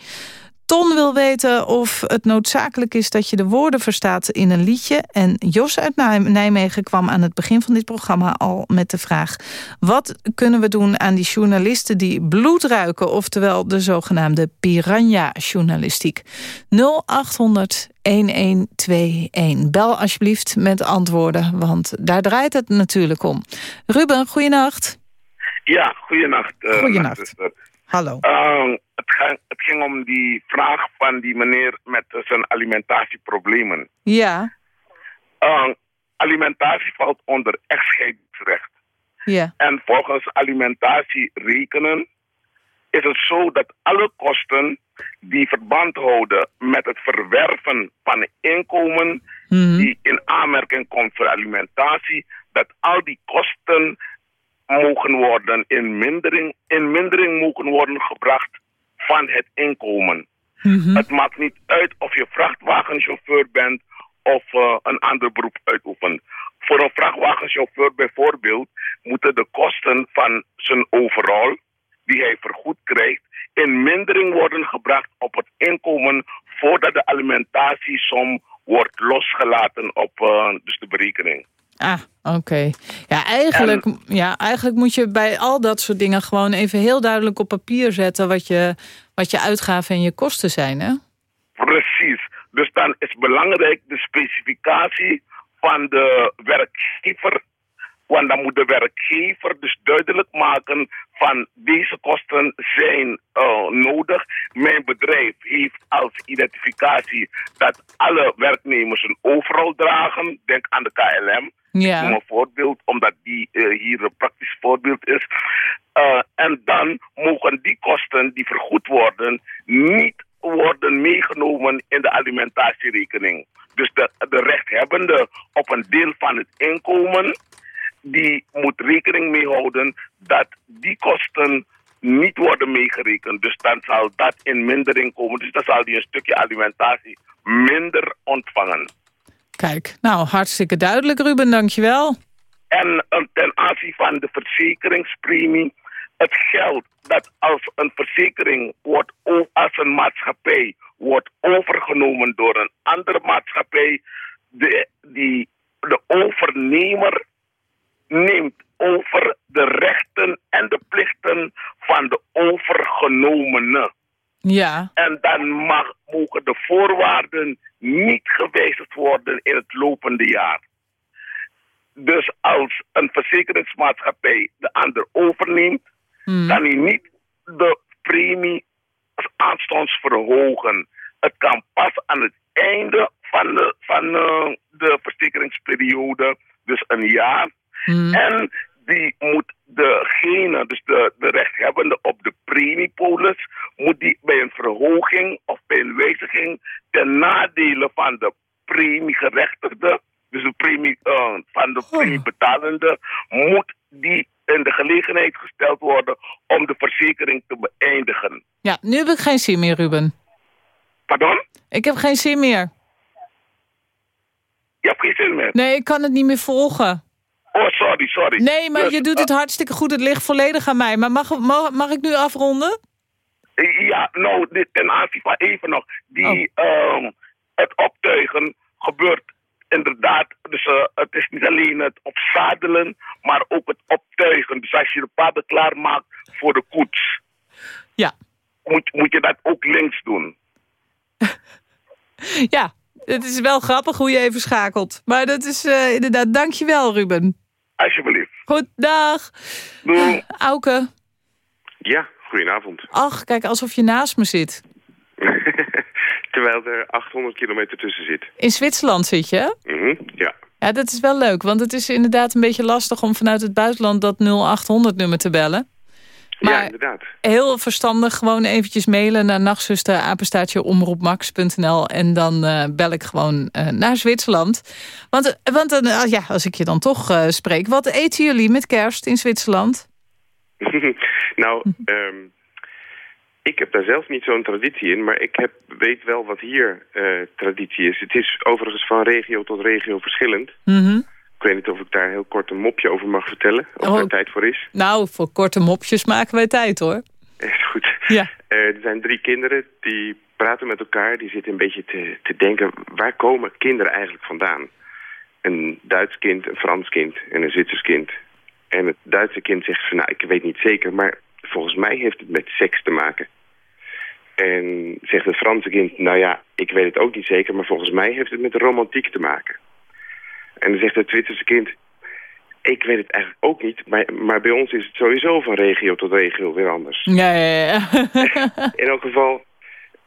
S3: Ton wil weten of het noodzakelijk is dat je de woorden verstaat in een liedje. En Jos uit Nijmegen kwam aan het begin van dit programma al met de vraag... wat kunnen we doen aan die journalisten die bloed ruiken... oftewel de zogenaamde piranha-journalistiek. 0800 1121. Bel alsjeblieft met antwoorden, want daar draait het natuurlijk om. Ruben, goeienacht.
S10: Ja, goeienacht. Uh,
S3: Goeienacht. Hallo.
S10: Uh, het, ging, het ging om die vraag van die meneer met zijn alimentatieproblemen.
S3: Ja,
S10: Uh, alimentatie valt onder echtscheidingsrecht.
S3: ja.
S10: En volgens alimentatierekenen is het zo dat alle kosten die verband houden met het verwerven van inkomen
S3: Mhm.
S10: die in aanmerking komt voor alimentatie, dat al die kosten mogen worden in mindering, in mindering mogen worden gebracht van het inkomen.
S3: Mhm.
S10: Het maakt niet uit of je vrachtwagenchauffeur bent of eh, een ander beroep uitoefent. Voor een vrachtwagenchauffeur bijvoorbeeld moeten de kosten van zijn overal, die hij vergoed krijgt, in mindering worden gebracht op het inkomen voordat de alimentatiesom wordt losgelaten op eh, dus de berekening.
S3: Ah, oké. Ja, eigenlijk, ja, eigenlijk moet je bij al dat soort dingen gewoon even heel duidelijk op papier zetten wat je, wat je uitgaven en je kosten zijn, hè?
S10: Precies. Dus dan is belangrijk de specificatie van de werkgever. Want dan moet de werkgever dus duidelijk maken van deze kosten zijn eh, nodig. Mijn bedrijf heeft als identificatie dat alle werknemers een overal dragen. Denk aan de KLM.
S3: Ja.
S10: Een voorbeeld, omdat die eh, hier een praktisch voorbeeld is. Eh, en dan mogen die kosten die vergoed worden niet worden meegenomen in de alimentatierekening. Dus de, de rechthebbende op een deel van het inkomen, die moet rekening mee houden dat die kosten niet worden meegerekend. Dus dan zal dat in mindering komen. Dus dan zal die een stukje alimentatie minder ontvangen.
S3: Kijk, nou, hartstikke duidelijk, Ruben, dankjewel.
S10: En ten aanzien van de verzekeringspremie, het geld dat als een verzekering wordt, als een maatschappij wordt overgenomen door een andere maatschappij, de, die, de overnemer neemt over de rechten en de plichten van de overgenomene.
S3: Ja,
S10: En dan mag, mogen de voorwaarden niet gewijzigd worden in het lopende jaar. Dus als een verzekeringsmaatschappij de ander overneemt,
S3: Hmm.
S10: kan hij niet de premie aanstonds verhogen. Het kan pas aan het einde van de, van, eh, de verzekeringsperiode, dus een jaar.
S3: Hmm.
S10: En die moet degene, dus de, de rechthebbende op de premiepolis, moet die bij een verhoging of bij een wijziging ten nadele van de premiegerechtigde, dus de premie eh, van de premiebetalende, moet die in de gelegenheid gesteld worden om de verzekering te beëindigen.
S3: ja, nu heb ik geen zin meer, Ruben.
S10: Pardon?
S3: Ik heb geen zin meer.
S10: Je hebt geen zin meer.
S3: Nee, ik kan het niet meer volgen.
S10: Oh, sorry, sorry.
S3: Nee, maar
S10: Dus,
S3: je doet het hartstikke goed. Het ligt volledig aan mij. Maar mag, mag, mag ik nu afronden?
S10: Eh, Ja, nou, dit ten aanzien van even nog. Die, ehm, het optuigen gebeurt inderdaad. Dus eh, het is niet alleen het opzadelen, maar ook het optuigen. Dus als je de paarden klaarmaakt voor de koets,
S3: Ja.
S10: moet, moet je dat ook links doen.
S3: Ja, Het is wel grappig hoe je even schakelt. Maar dat is uh, inderdaad... Dankjewel, Ruben.
S11: Alsjeblieft.
S3: Goed, dag.
S11: Doei.
S3: Auke.
S11: Ja, goedenavond.
S3: Ach, kijk, alsof je naast me zit.
S11: Terwijl er 800 kilometer tussen zit.
S3: In Zwitserland zit je?
S11: Mm ja.
S3: Ja, dat is wel leuk, want het is inderdaad een beetje lastig... om vanuit het buitenland dat 0800-nummer te bellen. Maar
S11: ja, inderdaad.
S3: heel verstandig gewoon eventjes mailen naar nachtzuster omroepmax.nl en dan uh, bel ik gewoon uh, naar Zwitserland. Want, want uh, ja, als ik je dan toch spreek, wat eten jullie met kerst in Zwitserland?
S11: nou, um, ik heb daar zelf niet zo'n traditie in, maar ik heb, weet wel wat hier traditie is. Het is overigens van regio tot regio verschillend.
S3: Mm -hmm.
S11: Ik weet niet of ik daar heel kort een mopje over mag vertellen. Of
S3: Oh.
S11: er tijd voor is.
S3: Nou, voor korte mopjes maken wij tijd hoor.
S11: Is goed.
S3: Ja.
S11: Eh, er zijn drie kinderen die praten met elkaar. Die zitten een beetje te, te denken, waar komen kinderen eigenlijk vandaan? Een Duits kind, een Frans kind en een Zwitsers kind. En het Duitse kind zegt van, nou, ik weet niet zeker, maar volgens mij heeft het met seks te maken. En zegt het Franse kind, nou ja, ik weet het ook niet zeker, maar volgens mij heeft het met romantiek te maken. En dan zegt het Zwitserse kind, ik weet het eigenlijk ook niet, maar, maar bij ons is het sowieso van regio tot regio weer anders.
S3: Ja, ja, ja.
S11: In elk geval,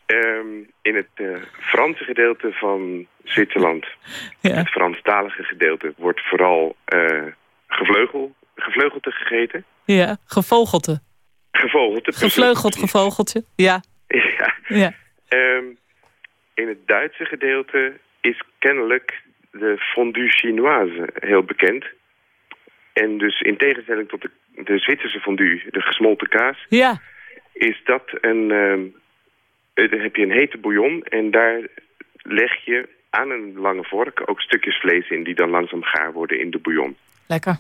S11: um, in het uh, Franse gedeelte van Zwitserland,
S3: ja.
S11: het Franstalige gedeelte, wordt vooral uh, gevleugel, gevleugelte gegeten.
S3: Ja, gevogelte.
S11: Gevogelte.
S3: Gevleugeld gevogeltje, ja.
S11: ja.
S3: ja.
S11: Um, in het Duitse gedeelte is kennelijk de fondue chinoise heel bekend. En dus in tegenstelling tot de, de Zwitserse fondue, de gesmolten kaas...
S3: Ja.
S11: is dat een... Uh, dan heb je een hete bouillon en daar leg je aan een lange vork ook stukjes vlees in... die dan langzaam gaar worden in de bouillon.
S3: Lekker.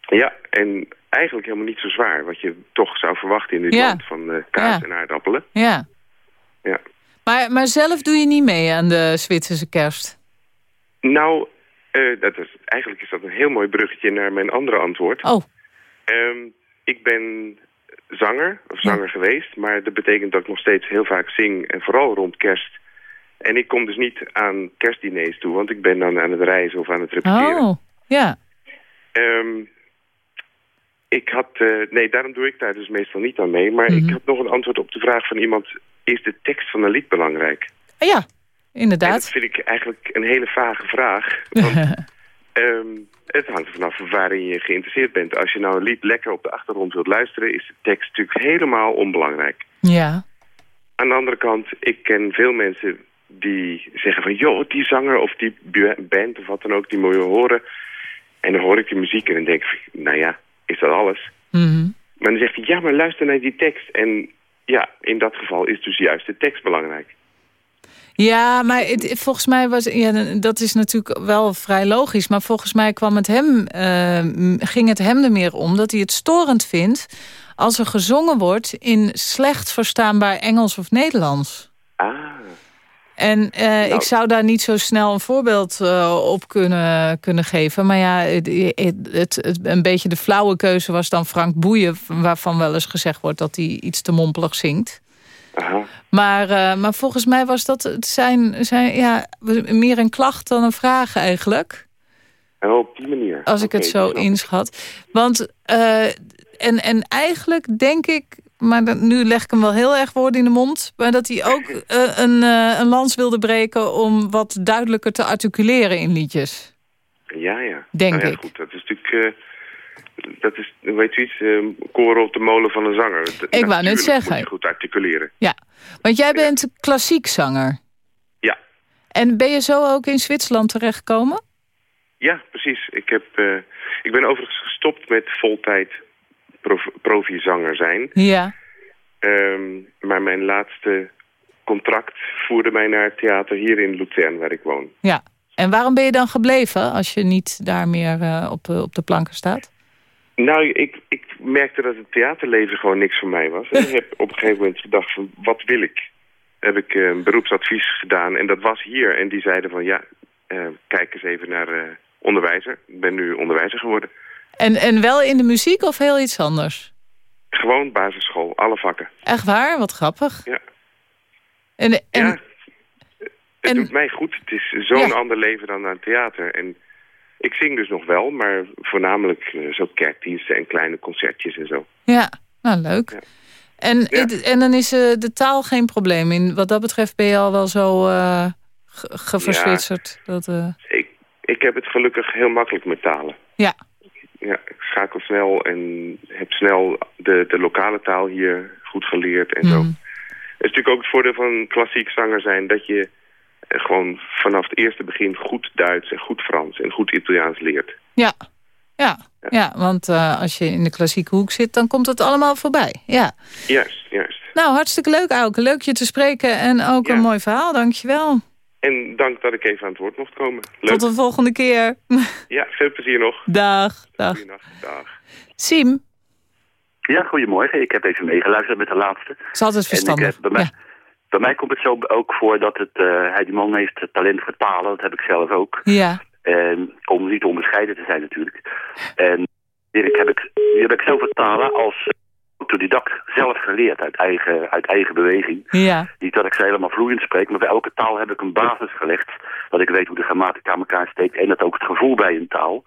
S11: Ja, en eigenlijk helemaal niet zo zwaar... wat je toch zou verwachten in dit
S3: ja.
S11: land van uh, kaas
S3: ja.
S11: en aardappelen.
S3: Ja.
S11: ja.
S3: Maar, maar zelf doe je niet mee aan de Zwitserse kerst?
S11: Nou, uh, dat is, eigenlijk is dat een heel mooi bruggetje naar mijn andere antwoord.
S3: Oh.
S11: Um, ik ben zanger, of zanger ja. geweest, maar dat betekent dat ik nog steeds heel vaak zing, en vooral rond kerst. En ik kom dus niet aan kerstdiners toe, want ik ben dan aan het reizen of aan het repeteren.
S3: Oh, ja.
S11: Um, ik had, uh, nee, daarom doe ik daar dus meestal niet aan mee. Maar mm -hmm. ik had nog een antwoord op de vraag van iemand, is de tekst van een lied belangrijk?
S3: Ja, inderdaad.
S11: En dat vind ik eigenlijk een hele vage vraag. Want um, het hangt er vanaf waarin je geïnteresseerd bent. Als je nou een lied lekker op de achtergrond wilt luisteren... is de tekst natuurlijk helemaal onbelangrijk.
S3: Ja.
S11: Aan de andere kant, ik ken veel mensen die zeggen van... joh, die zanger of die band of wat dan ook, die moet je horen. En dan hoor ik die muziek en dan denk ik... nou ja, is dat alles?
S3: Mm -hmm.
S11: Maar dan zegt hij, ja, maar luister naar die tekst. En ja, in dat geval is dus juist de tekst belangrijk.
S3: Ja, maar het, volgens mij was ja, dat is natuurlijk wel vrij logisch. Maar volgens mij kwam het hem, uh, ging het hem er meer om dat hij het storend vindt als er gezongen wordt in slecht verstaanbaar Engels of Nederlands.
S11: Ah.
S3: En uh, nou. ik zou daar niet zo snel een voorbeeld uh, op kunnen, kunnen geven. Maar ja, het, het, het, een beetje de flauwe keuze was dan Frank Boeien... waarvan wel eens gezegd wordt dat hij iets te mompelig zingt.
S11: Aha.
S3: Maar, uh, maar volgens mij was dat zijn, zijn, ja, meer een klacht dan een vraag eigenlijk.
S11: En op die manier.
S3: Als ik het zo inschat. Want, uh, en, en eigenlijk denk ik, maar dat, nu leg ik hem wel heel erg woorden in de mond... maar dat hij ook uh, een, een lans wilde breken om wat duidelijker te articuleren in liedjes.
S11: Ja, ja.
S3: Denk
S11: nou ja,
S3: ik.
S11: Goed, dat is natuurlijk dat is, weet je iets, uh, koren op de molen van een zanger.
S3: Ik wou net zeggen.
S11: Moet je goed articuleren.
S3: Ja, want jij bent ja. klassiek zanger.
S11: Ja.
S3: En ben je zo ook in Zwitserland terechtgekomen?
S11: Ja, precies. Ik, heb, uh, ik ben overigens gestopt met voltijd prof, profi-zanger zijn.
S3: Ja.
S11: Um, maar mijn laatste contract voerde mij naar het theater hier in Luzern, waar ik woon.
S3: Ja. En waarom ben je dan gebleven als je niet daar meer uh, op, op de planken staat?
S11: Nou, ik, ik merkte dat het theaterleven gewoon niks voor mij was. En ik heb op een gegeven moment gedacht van, wat wil ik? Heb ik een beroepsadvies gedaan en dat was hier. En die zeiden van, ja, uh, kijk eens even naar uh, onderwijzer. Ik ben nu onderwijzer geworden.
S3: En, en wel in de muziek of heel iets anders?
S11: Gewoon basisschool, alle vakken.
S3: Echt waar? Wat grappig.
S11: Ja.
S3: En, en,
S11: ja. Het doet mij goed. Het is zo'n ander leven dan aan theater. En ik zing dus nog wel, maar voornamelijk eh, zo kerkdiensten en kleine concertjes en zo.
S3: Ja, nou leuk. En, en dan is eh, de taal geen probleem. In, wat dat betreft ben je al wel zo uh, geverswitserd. dat, uh...
S11: ik, ik heb het gelukkig heel makkelijk met talen.
S3: Ja.
S11: Ja, ik schakel snel en heb snel de, de lokale taal hier goed geleerd en zo.
S3: Mhm.
S11: Het is natuurlijk ook het voordeel van klassiek zanger zijn... dat je gewoon vanaf het eerste begin goed Duits en goed Frans en goed Italiaans leert.
S3: Ja, ja, ja. want uh, als je in de klassieke hoek zit, dan komt het allemaal voorbij. Ja.
S11: Juist, juist.
S3: Nou, hartstikke leuk, Auke. Leuk je te spreken en ook
S11: Ja.
S3: een mooi verhaal. Dankjewel.
S11: En dank dat ik even aan het woord mocht komen. Leuk.
S3: Tot de volgende keer.
S11: Ja, veel plezier nog.
S3: Dag, dag.
S11: Dag.
S3: Siem,
S12: Ja, goedemorgen. Ik heb even meegeluisterd met de laatste.
S3: is altijd
S12: En
S3: verstandig.
S12: ik, eh, bij, mij, bij mij komt het zo ook voor dat het, eh, hij die man heeft talent voor talen. Dat heb ik zelf ook.
S3: Ja.
S12: En om niet onbescheiden te zijn natuurlijk. En hier heb ik, heb ik zoveel talen als autodidact zelf geleerd uit eigen, uit eigen beweging.
S3: Ja.
S12: Niet dat ik ze helemaal vloeiend spreek, maar bij elke taal heb ik een basis gelegd. Dat ik weet hoe de grammatica aan elkaar steekt en dat ook het gevoel bij een taal.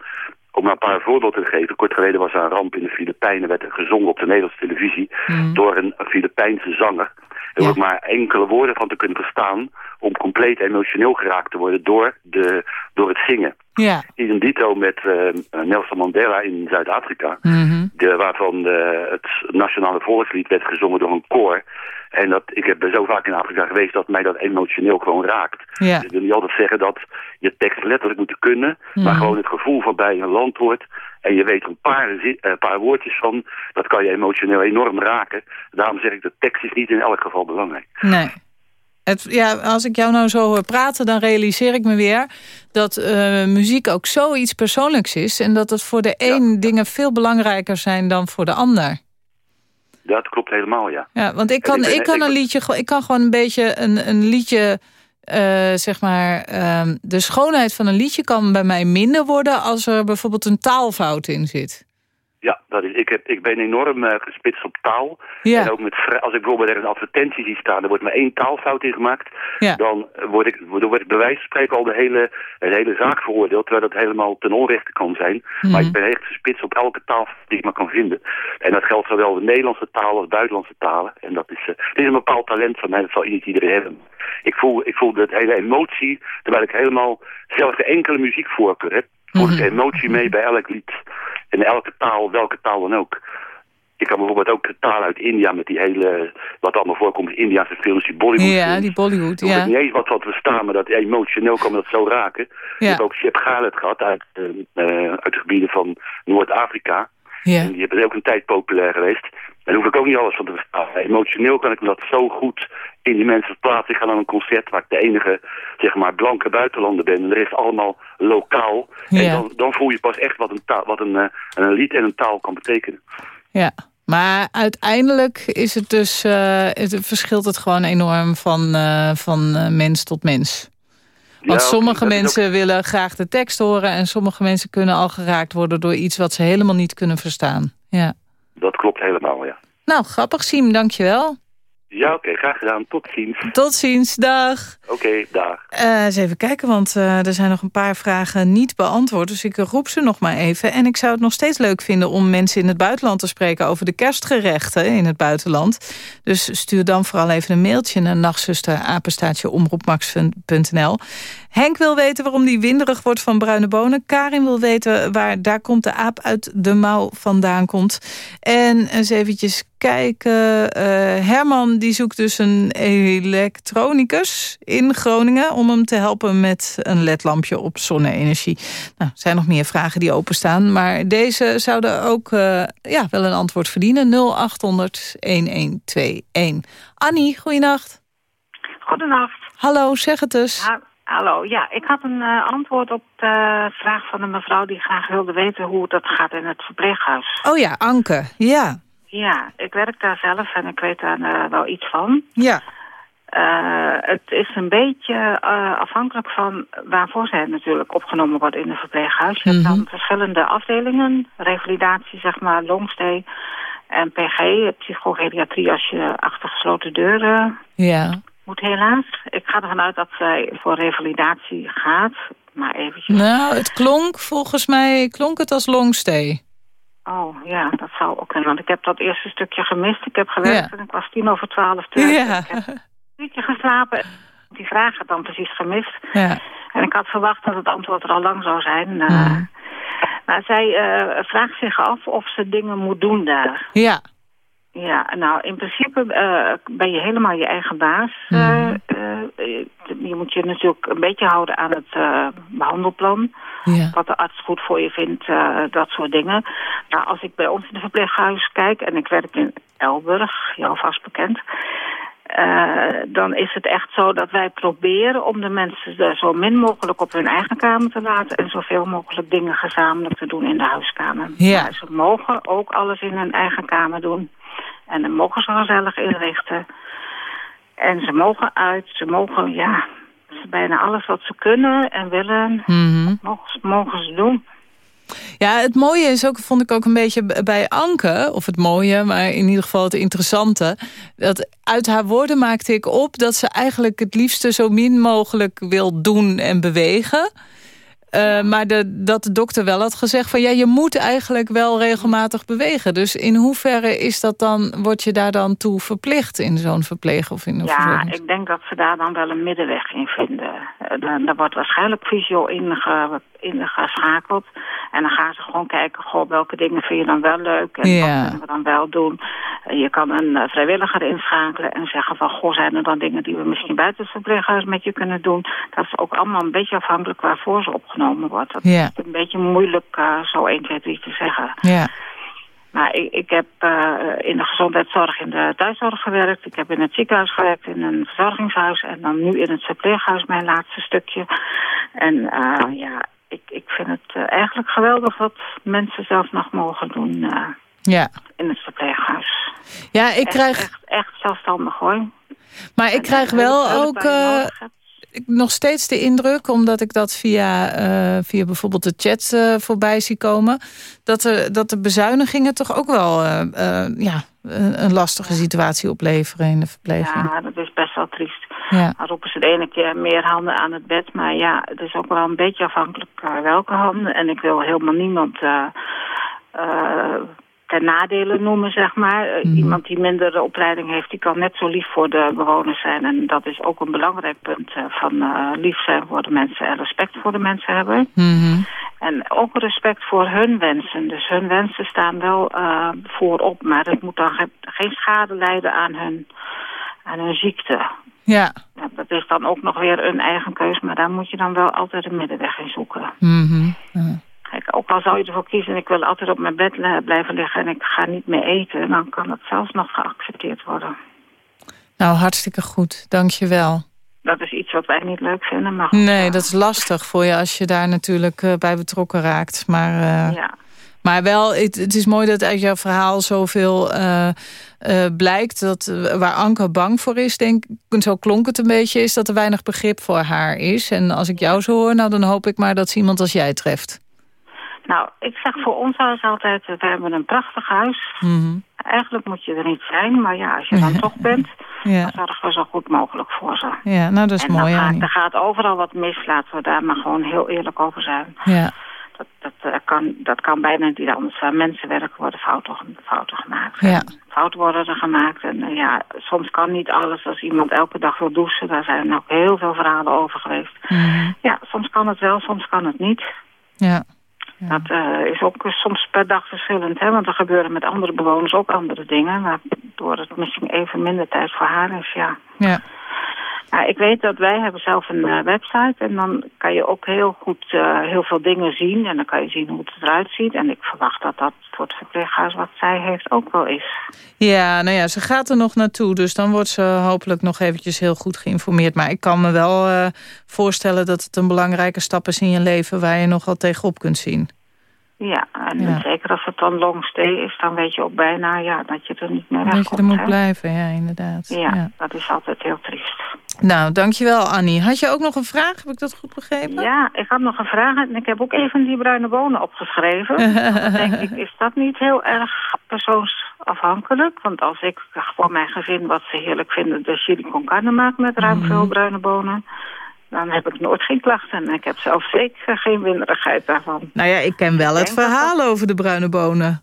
S12: Om maar een paar voorbeelden te geven. Kort geleden was er een ramp in de Filipijnen. werd er gezongen op de Nederlandse televisie door een Filipijnse zanger. Er ik maar enkele woorden van te kunnen verstaan... om compleet emotioneel geraakt te worden door, de, door het zingen.
S3: Ja.
S12: Idem dito met eh, Nelson Mandela in Zuid-Afrika.
S3: Mhm.
S12: De, waarvan eh, het nationale volkslied werd gezongen door een koor. En dat, ik heb zo vaak in Afrika geweest dat mij dat emotioneel gewoon raakt.
S3: Ja.
S12: Dus ik wil niet altijd zeggen dat je tekst letterlijk moet kunnen. Maar
S3: Mhm.
S12: gewoon het gevoel van bij een land hoort. En je weet er een paar, zi- eh, paar woordjes van. Dat kan je emotioneel enorm raken. Daarom zeg ik, de tekst is niet in elk geval belangrijk.
S3: Nee. Het, ja, als ik jou nou zo hoor praten, dan realiseer ik me weer... dat eh, muziek ook zoiets persoonlijks is... en dat het voor de een dingen veel belangrijker zijn dan voor de ander.
S12: Dat klopt helemaal, ja.
S3: Ja, want ik kan,
S12: ik ben-
S3: ik kan
S12: ik-
S3: een liedje, ik kan gewoon een beetje een, een liedje, eh, zeg maar, ehm, de schoonheid van een liedje kan bij mij minder worden als er bijvoorbeeld een taalfout in zit.
S12: Ja, dat is, ik, heb, ik ben enorm eh, gespitst op taal.
S3: Ja.
S12: En ook met, als ik bijvoorbeeld er een advertentie zie staan, er wordt maar één taalfout in gemaakt.
S3: Ja.
S12: Dan word ik, dan word ik bij wijze van spreken al de hele, de hele zaak veroordeeld, terwijl dat helemaal ten onrechte kan zijn.
S3: Mhm.
S12: Maar ik ben echt gespitst op elke taal die ik maar kan vinden. En dat geldt zowel de Nederlandse taal als buitenlandse talen. En dat is, eh, het is een bepaald talent van mij, dat zal niet iedereen hebben. Ik voel, ik voel de hele emotie, terwijl ik helemaal zelfs geen enkele muziekvoorkeur heb, voel ik de emotie mee bij elk lied. In elke taal, welke taal dan ook. Ik kan bijvoorbeeld ook de taal uit India met die hele, wat allemaal voorkomt, in Indiaanse films, die Bollywood
S3: Ja,
S12: films.
S3: die Bollywood, ja.
S12: ik niet eens wat wat verstaan, maar dat emotioneel kan me dat zo raken.
S3: Ja.
S12: hebt ook Shep Galet gehad uit, eh, eh, uit de gebieden van Noord-Afrika.
S3: Ja.
S12: En die hebben ook een tijd populair geweest. Daar hoef ik ook niet alles van te Emotioneel kan ik dat zo goed in die mensen verplaatsen. Ik ga naar een concert waar ik de enige, zeg maar, blanke buitenlander ben. En de rest allemaal lokaal. En dan, dan voel je pas echt wat een, taal, wat een, eh, een lied en een taal kan betekenen.
S3: Ja, maar uiteindelijk is het dus, eh, het, verschilt het gewoon enorm van, eh, van mens tot mens. Want
S12: Ja,
S3: sommige
S12: ook-
S3: mensen willen graag de tekst horen... en sommige mensen kunnen al geraakt worden door iets wat ze helemaal niet kunnen verstaan. Ja.
S12: Dat klopt helemaal, ja.
S3: Nou, grappig, Siem, dankjewel.
S12: Ja, oké, graag gedaan. Tot ziens.
S3: Tot ziens, dag.
S12: Oké, dag.
S3: Eh, eens even kijken, want eh, er zijn nog een paar vragen niet beantwoord. Dus ik roep ze nog maar even. En ik zou het nog steeds leuk vinden om mensen in het buitenland te spreken... over de kerstgerechten in het buitenland. Dus stuur dan vooral even een mailtje naar nachtzusterapenstaatje Henk wil weten waarom die winderig wordt van bruine bonen. Karin wil weten waar daar komt de aap uit de mouw vandaan komt. En eens eventjes kijken. Eh, Herman die zoekt dus een elektronicus in Groningen... om hem te helpen met een ledlampje op zonne-energie. Nou, er zijn nog meer vragen die openstaan. Maar deze zouden ook eh, ja, wel een antwoord verdienen. 0800-1121. Annie, goeienacht.
S13: Goedenacht.
S3: Hallo, zeg het dus.
S13: Ha- hallo, ja, ik had een eh, antwoord op de vraag van een mevrouw die graag wilde weten hoe dat gaat in het verpleeghuis.
S3: Oh ja, Anke. Ja.
S13: Ja, ik werk daar zelf en ik weet daar eh, wel iets van.
S3: Ja.
S13: Eh, het is een beetje afhankelijk van waarvoor zij natuurlijk opgenomen wordt in een verpleeghuis. Je hebt dan verschillende afdelingen, revalidatie, zeg maar, longstay en PG, psychogeriatrie als je achter gesloten deuren
S3: Ja.
S13: Moet helaas. Ik ga ervan uit dat zij voor revalidatie gaat. Maar eventjes...
S3: Nou, het klonk volgens mij klonk het als longstay.
S13: Oh, ja, dat zou ook kunnen. Want ik heb dat eerste stukje gemist. Ik heb gewerkt en ik was tien over twaalf thuis.
S3: Ja.
S13: Ik heb een uurtje geslapen. Die vraag had dan precies gemist.
S3: Ja.
S13: En ik had verwacht dat het antwoord er al lang zou zijn. Eh, Maar zij eh, vraagt zich af of ze dingen moet doen daar.
S3: Ja.
S13: Ja, nou, in principe eh, ben je helemaal je eigen baas. Eh, eh, je moet je natuurlijk een beetje houden aan het eh, behandelplan.
S3: Ja.
S13: Wat de arts goed voor je vindt, dat soort dingen. Nou, als ik bij ons in het verpleeghuis kijk... en ik werk in Elburg, jou vast bekend... dan is het echt zo dat wij proberen om de mensen zo min mogelijk op hun eigen kamer te laten... en zoveel mogelijk dingen gezamenlijk te doen in de huiskamer.
S3: Ja.
S13: Maar ze mogen ook alles in hun eigen kamer doen. En dan mogen ze gezellig inrichten. En ze mogen uit, ze mogen, ja, bijna alles wat ze kunnen en willen,
S3: Mhm.
S13: mogen, ze- mogen ze doen.
S3: Ja, het mooie is ook, vond ik ook een beetje bij Anke... of het mooie, maar in ieder geval het interessante... dat uit haar woorden maakte ik op... dat ze eigenlijk het liefste zo min mogelijk wil doen en bewegen... Eh, maar de, dat de dokter wel had gezegd van ja, je moet eigenlijk wel regelmatig bewegen. Dus in hoeverre is dat dan, word je daar dan toe verplicht in zo'n verpleeg of in een
S13: Ja, ik denk dat ze daar dan wel een middenweg in vinden. Eh, dan- Daar wordt waarschijnlijk fysio inge, ingeschakeld. En dan gaan ze gewoon kijken, goh, welke dingen vind je dan wel leuk en
S3: Ja.
S13: wat kunnen we dan wel doen. Eh, Je kan een eh, vrijwilliger inschakelen en zeggen van, goh, zijn er dan dingen die we misschien buiten het verpleeghuis met je kunnen doen. Dat is ook allemaal een beetje afhankelijk waarvoor ze opgenomen wordt. Dat
S3: Ja.
S13: is een beetje moeilijk eh, zo 1, 2, 3 te zeggen.
S3: Ja.
S13: Maar ik, ik heb in de gezondheidszorg in de thuiszorg gewerkt. Ik heb in het ziekenhuis gewerkt, in een verzorgingshuis. En dan nu in het verpleeghuis mijn laatste stukje. En ja, ik, ik vind het eh, eigenlijk geweldig wat mensen zelf nog mogen doen eh,
S3: ja.
S13: in het verpleeghuis.
S3: Ja, ik
S13: Echt,
S3: krijg...
S13: Echt, echt zelfstandig hoor.
S3: Maar ik krijg
S13: En
S3: wel ook eh, ik- nog steeds de indruk, omdat ik dat via, eh, via bijvoorbeeld de chat eh, voorbij zie komen, dat, er, dat de bezuinigingen toch ook wel eh, eh, ja, een, een lastige situatie opleveren in de verpleging.
S13: Ja, dat is best wel triest.
S3: Ja.
S13: Dan roepen ze de ene keer meer handen aan het bed. Maar ja, het is ook wel een beetje afhankelijk welke handen. En ik wil helemaal niemand uh, uh, ten nadele noemen, zeg maar. Mm. Iemand die minder opleiding heeft, die kan net zo lief voor de bewoners zijn. En dat is ook een belangrijk punt van lief zijn voor de mensen en respect voor de mensen hebben.
S3: Mm -hmm.
S13: En ook respect voor hun wensen. Dus hun wensen staan wel uh, voorop, maar het moet dan ge geen schade leiden aan hun, aan hun ziekte.
S3: Ja.
S13: ja. Dat is dan ook nog weer een eigen keus, maar daar moet je dan wel altijd een middenweg in zoeken.
S3: Mm -hmm. uh.
S13: Kijk, ook al zou je ervoor kiezen, ik wil altijd op mijn bed blijven liggen en ik ga niet meer eten, dan kan dat zelfs nog geaccepteerd worden.
S3: Nou, hartstikke goed. Dank je wel.
S13: Dat is iets wat wij niet leuk vinden. Maar
S3: nee, dat is lastig voor je als je daar natuurlijk uh, bij betrokken raakt. Maar, uh,
S13: ja.
S3: Maar wel, het, het, is mooi dat uit jouw verhaal zoveel uh, blijkt... Dat, waar Anke bang voor is, denk ik, zo klonk het een beetje... is dat er weinig begrip voor haar is. En als ik jou zo hoor, nou, dan hoop ik maar dat ze iemand als jij treft.
S13: Nou, ik zeg voor ons huis altijd, we hebben een prachtig huis.
S3: Mm -hmm.
S13: Eigenlijk moet je er niet zijn, maar ja, als je dan toch bent...
S3: Ja.
S13: Dan zorgen we zo goed mogelijk voor ze.
S3: Ja, nou dat is
S13: en
S3: mooi.
S13: Gaat, er gaat overal wat mis, laten we daar maar gewoon heel eerlijk over zijn.
S3: Ja.
S13: Dat, dat, uh, kan, dat kan bijna niet anders. Waar mensen werken worden fouten, fouten gemaakt.
S3: Ja.
S13: Fouten worden er gemaakt. En uh, ja, soms kan niet alles. Als iemand elke dag wil douchen, daar zijn ook heel veel verhalen over geweest.
S3: Mm -hmm.
S13: Ja, soms kan het wel, soms kan het niet.
S3: Ja.
S13: Ja. Dat uh, is ook soms per dag verschillend, hè? want er gebeuren met andere bewoners ook andere dingen, waardoor het misschien even minder tijd voor haar is, ja.
S3: Ja.
S13: Maar ik weet dat wij hebben zelf een uh, website en dan kan je ook heel goed uh, heel veel dingen zien en dan kan je zien hoe het eruit ziet. En ik verwacht dat dat voor het verpleeghuis wat zij heeft ook wel is.
S3: Ja, nou ja, ze gaat er nog naartoe, dus dan wordt ze hopelijk nog eventjes heel goed geïnformeerd. Maar ik kan me wel uh, voorstellen dat het een belangrijke stap is in je leven waar je nogal tegenop kunt zien.
S13: Ja, en ja. zeker als het dan long stay is, dan weet je ook bijna ja, dat je er niet meer wegkomt.
S3: Dat je er moet
S13: hè?
S3: blijven, ja, inderdaad.
S13: Ja, ja, dat is altijd heel triest.
S3: Nou, dankjewel Annie. Had je ook nog een vraag? Heb ik dat goed begrepen?
S13: Ja, ik had nog een vraag en ik heb ook even die bruine bonen opgeschreven. dan denk ik, is dat niet heel erg afhankelijk. Want als ik voor mijn gezin wat ze heerlijk vinden... de chili con carne maak met ruim
S3: Mhm.
S13: veel bruine bonen... dan heb ik nooit geen klachten. En ik heb zelf zeker geen winderigheid daarvan.
S3: Nou ja, ik ken wel het
S13: dat
S3: verhaal over de bruine bonen.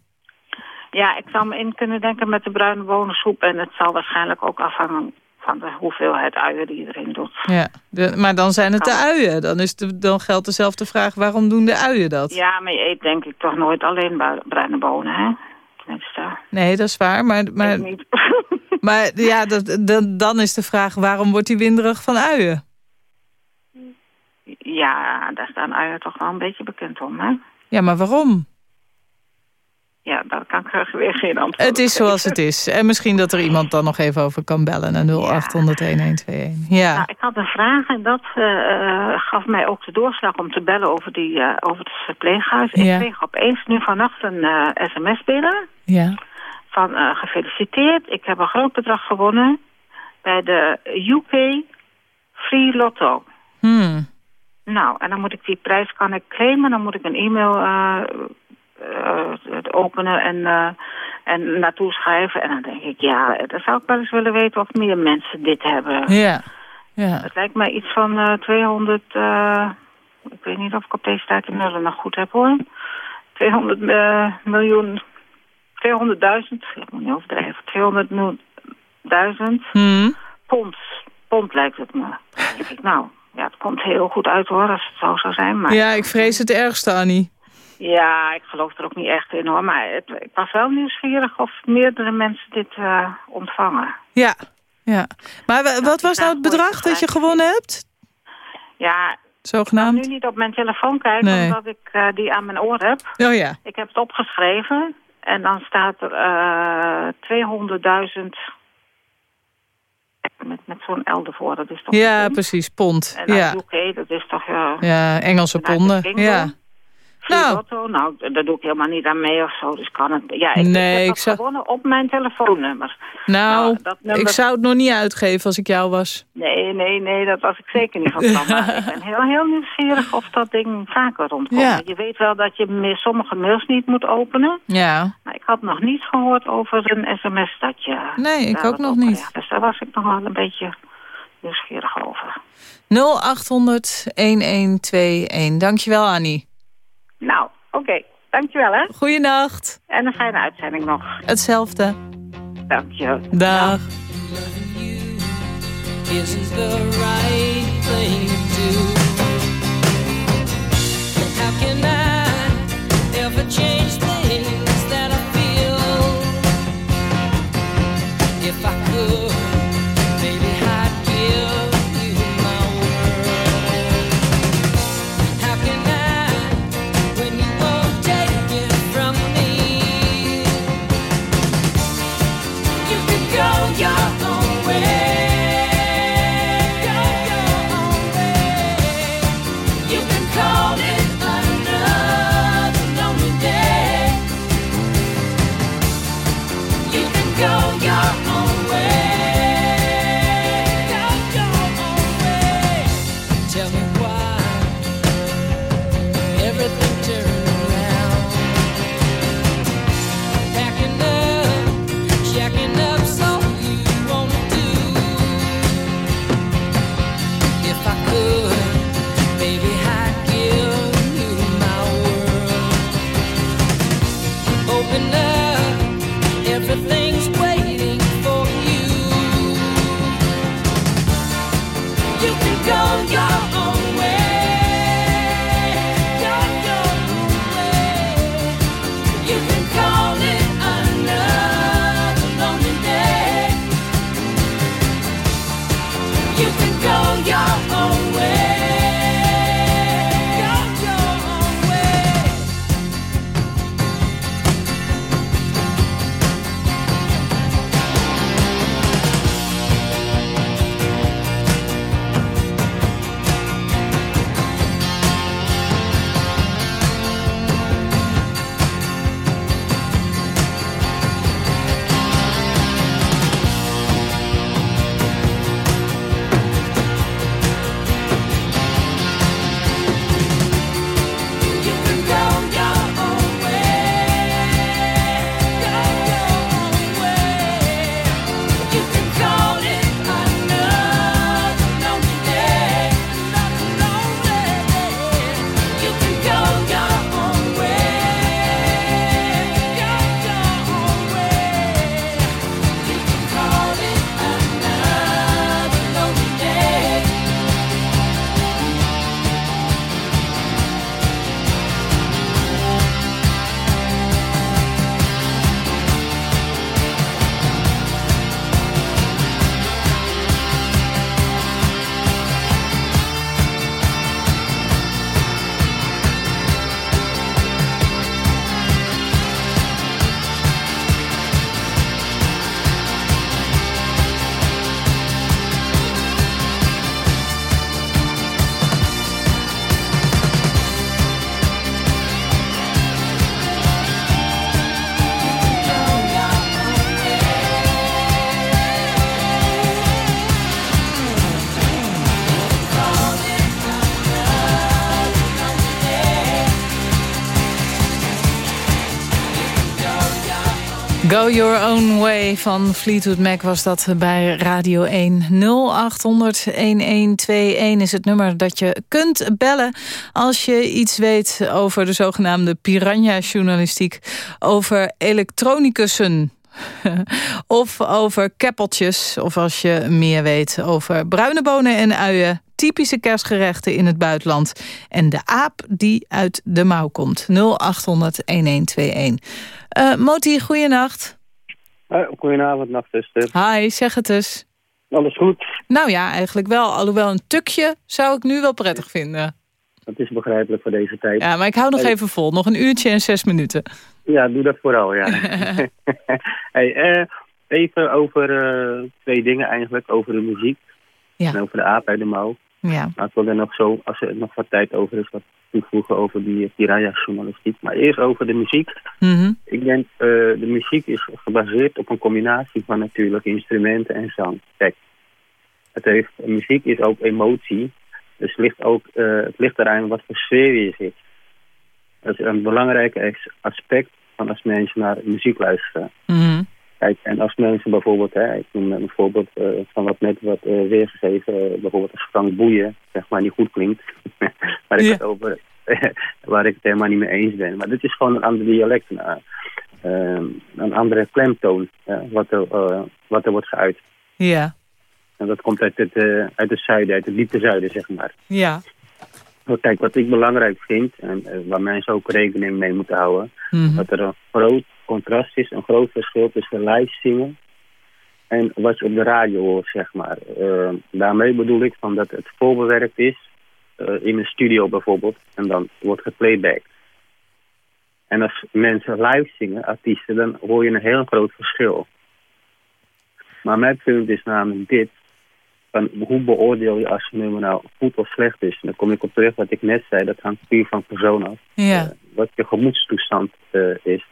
S13: Ja, ik zou me in kunnen denken met de bruine bonensoep. En het zal waarschijnlijk ook afhangen van de hoeveelheid uien die je erin doet.
S3: Ja, de- maar dan zijn het de uien. Dan, is de, dan geldt dezelfde vraag, waarom doen de uien dat?
S13: Ja, maar je eet denk ik toch nooit alleen bru- bruine bonen, hè? Tenminste,
S3: Nee, dat is waar. Maar, maar, maar ja, dat, dat- dan is de vraag, waarom wordt die winderig van uien?
S13: Ja, daar staan uien toch wel een beetje bekend om, hè?
S3: Ja, maar waarom?
S13: Ja, daar kan ik er weer geen antwoord
S3: Het is
S13: op
S3: zoals het is. En misschien dat er iemand dan nog even over kan bellen naar 0800-1121. Ja.
S13: Nou, ik had een vraag en dat eh, eh, gaf mij ook de doorslag om te bellen over, die, eh, over het verpleeghuis.
S3: Ja.
S13: Ik kreeg opeens nu vannacht een sms binnen
S3: ja.
S13: van gefeliciteerd. Ik heb een groot bedrag gewonnen bij de UK Free Lotto.
S3: Hmm.
S13: Nou, en dan moet ik die prijs kan ik claimen. Dan moet ik een e-mail eh, eh, openen en, en naartoe schrijven. En dan denk ik, ja, dan zou ik wel eens willen weten of meer mensen dit hebben.
S3: Ja. ja.
S13: Het lijkt mij iets van eh 200... eh, ik weet niet of ik op deze tijd de nullen nog goed heb, hoor. 200 eh, miljoen... 200.000, ik moet niet overdrijven. 200 miljoen... Duizend
S3: Hmm.
S13: pond. Pond lijkt het me. Dan denk ik, nou, ja, het komt heel goed uit hoor, als het zo zou zijn. Maar
S3: Ja, ik vrees het ergste, Annie.
S13: ja, ik geloof er ook niet echt in hoor. Maar het, ik was wel nieuwsgierig of meerdere mensen dit eh, ontvangen.
S3: Ja. ja. Maar wa- wat was nou het bedrag dat je gewonnen hebt?
S13: Ja, ik
S3: Zogenaamd?
S13: kan nu niet op mijn telefoon kijken
S3: Nee.
S13: omdat ik eh, die aan mijn oor heb.
S3: Oh ja.
S13: Ik heb het opgeschreven en dan staat er eh 200.000 met, met zo'n L ervoor. Dat is toch
S3: Ja, precies. Pond.
S13: En
S3: Ja.
S13: UK, dat is toch... ja
S3: Ja, Engelse ponden. Ja. Nou.
S13: Lotto, nou, daar doe ik helemaal niet aan mee of zo, dus kan het. Ja, ik,
S3: Nee,
S13: heb
S3: ik
S13: dat
S3: zou-
S13: gewonnen op mijn telefoonnummer.
S3: Nou,
S13: dat nummer-
S3: ik zou het nog niet uitgeven als ik jou was.
S13: Nee, nee, nee, dat was ik zeker niet van plan. Maar ik ben heel, heel nieuwsgierig of dat ding vaker rondkomt.
S3: Ja.
S13: Je weet wel dat je me- sommige mails niet moet openen.
S3: Ja.
S13: Maar ik had nog niet gehoord over een sms dat je...
S3: Nee, ik ook nog niet.
S13: Dus daar was ik nog wel een beetje nieuwsgierig over.
S3: 0800-1121. Dankjewel, Annie.
S13: Nou, oké. Dankjewel, hè.
S3: Goeienacht.
S13: En een fijne uitzending nog.
S3: Hetzelfde.
S13: Dank je.
S3: Dag.
S4: Go Your Own Way
S3: van Fleetwood Mac was dat bij Radio 1. 0800-1121 is het nummer dat je kunt bellen... als je iets weet over de zogenaamde piranha-journalistiek... over elektronicussen of over keppeltjes. Of als je meer weet over bruine bonen en uien. Typische kerstgerechten in het buitenland. En de aap die uit de mouw komt. 0800-1121. Uh, Moti, goeienacht.
S14: Uh, goedenavond, nachtzuster.
S3: Hi, zeg het eens.
S14: Alles goed?
S3: Nou ja, eigenlijk wel. Alhoewel een tukje zou ik nu wel prettig vinden.
S14: Dat is begrijpelijk voor deze tijd.
S3: Ja, maar ik hou nog hey. even vol. Nog een uurtje en zes minuten.
S14: Ja, doe dat vooral, ja. hey, uh, even over uh, twee dingen eigenlijk. Over de muziek.
S3: Ja.
S14: En over de aap uit de mouw.
S3: Ja.
S14: Maar ik wil er nog zo, als er nog wat tijd over is, wat toevoegen over die piranha-journalistiek. Maar eerst over de muziek.
S3: Mm -hmm.
S14: Ik denk, uh, de muziek is gebaseerd op een combinatie van natuurlijk instrumenten en zang. Kijk, het heeft, muziek is ook emotie. Dus het ligt, ook, uh, het ligt eraan wat voor sfeer je zit. Dat is een belangrijk aspect van als mensen naar muziek luisteren.
S3: Mm -hmm.
S14: Kijk, en als mensen bijvoorbeeld, hè, ik noem een voorbeeld uh, van wat net wat uh, weergegeven, uh, bijvoorbeeld als Frank Boeien, zeg maar, die goed klinkt, waar, ik
S3: Ja.
S14: het over, waar ik het helemaal niet mee eens ben. Maar dit is gewoon een ander dialect, een, een andere klemtoon, wat, er, wat er wordt geuit.
S3: Ja,
S14: En dat komt uit het, uit het zuiden, uit het diepte zuiden, zeg maar.
S3: ja.
S14: Kijk, wat ik belangrijk vind, en waar mensen ook rekening mee moeten houden,
S3: Mhm.
S14: dat er een groot contrast is, een groot verschil tussen live zingen en wat je op de radio hoort, zeg maar. Uh, daarmee bedoel ik van dat het voorbewerkt is, uh, in een studio bijvoorbeeld, en dan wordt geplaybacked. En als mensen live zingen, artiesten, dan hoor je een heel groot verschil. Maar mijn punt is namelijk dit, van hoe beoordeel je als een nummer nou goed of slecht is? En dan kom ik op terug wat ik net zei, dat hangt puur van persoon af.
S3: Ja.
S14: Uh, wat je gemoedstoestand is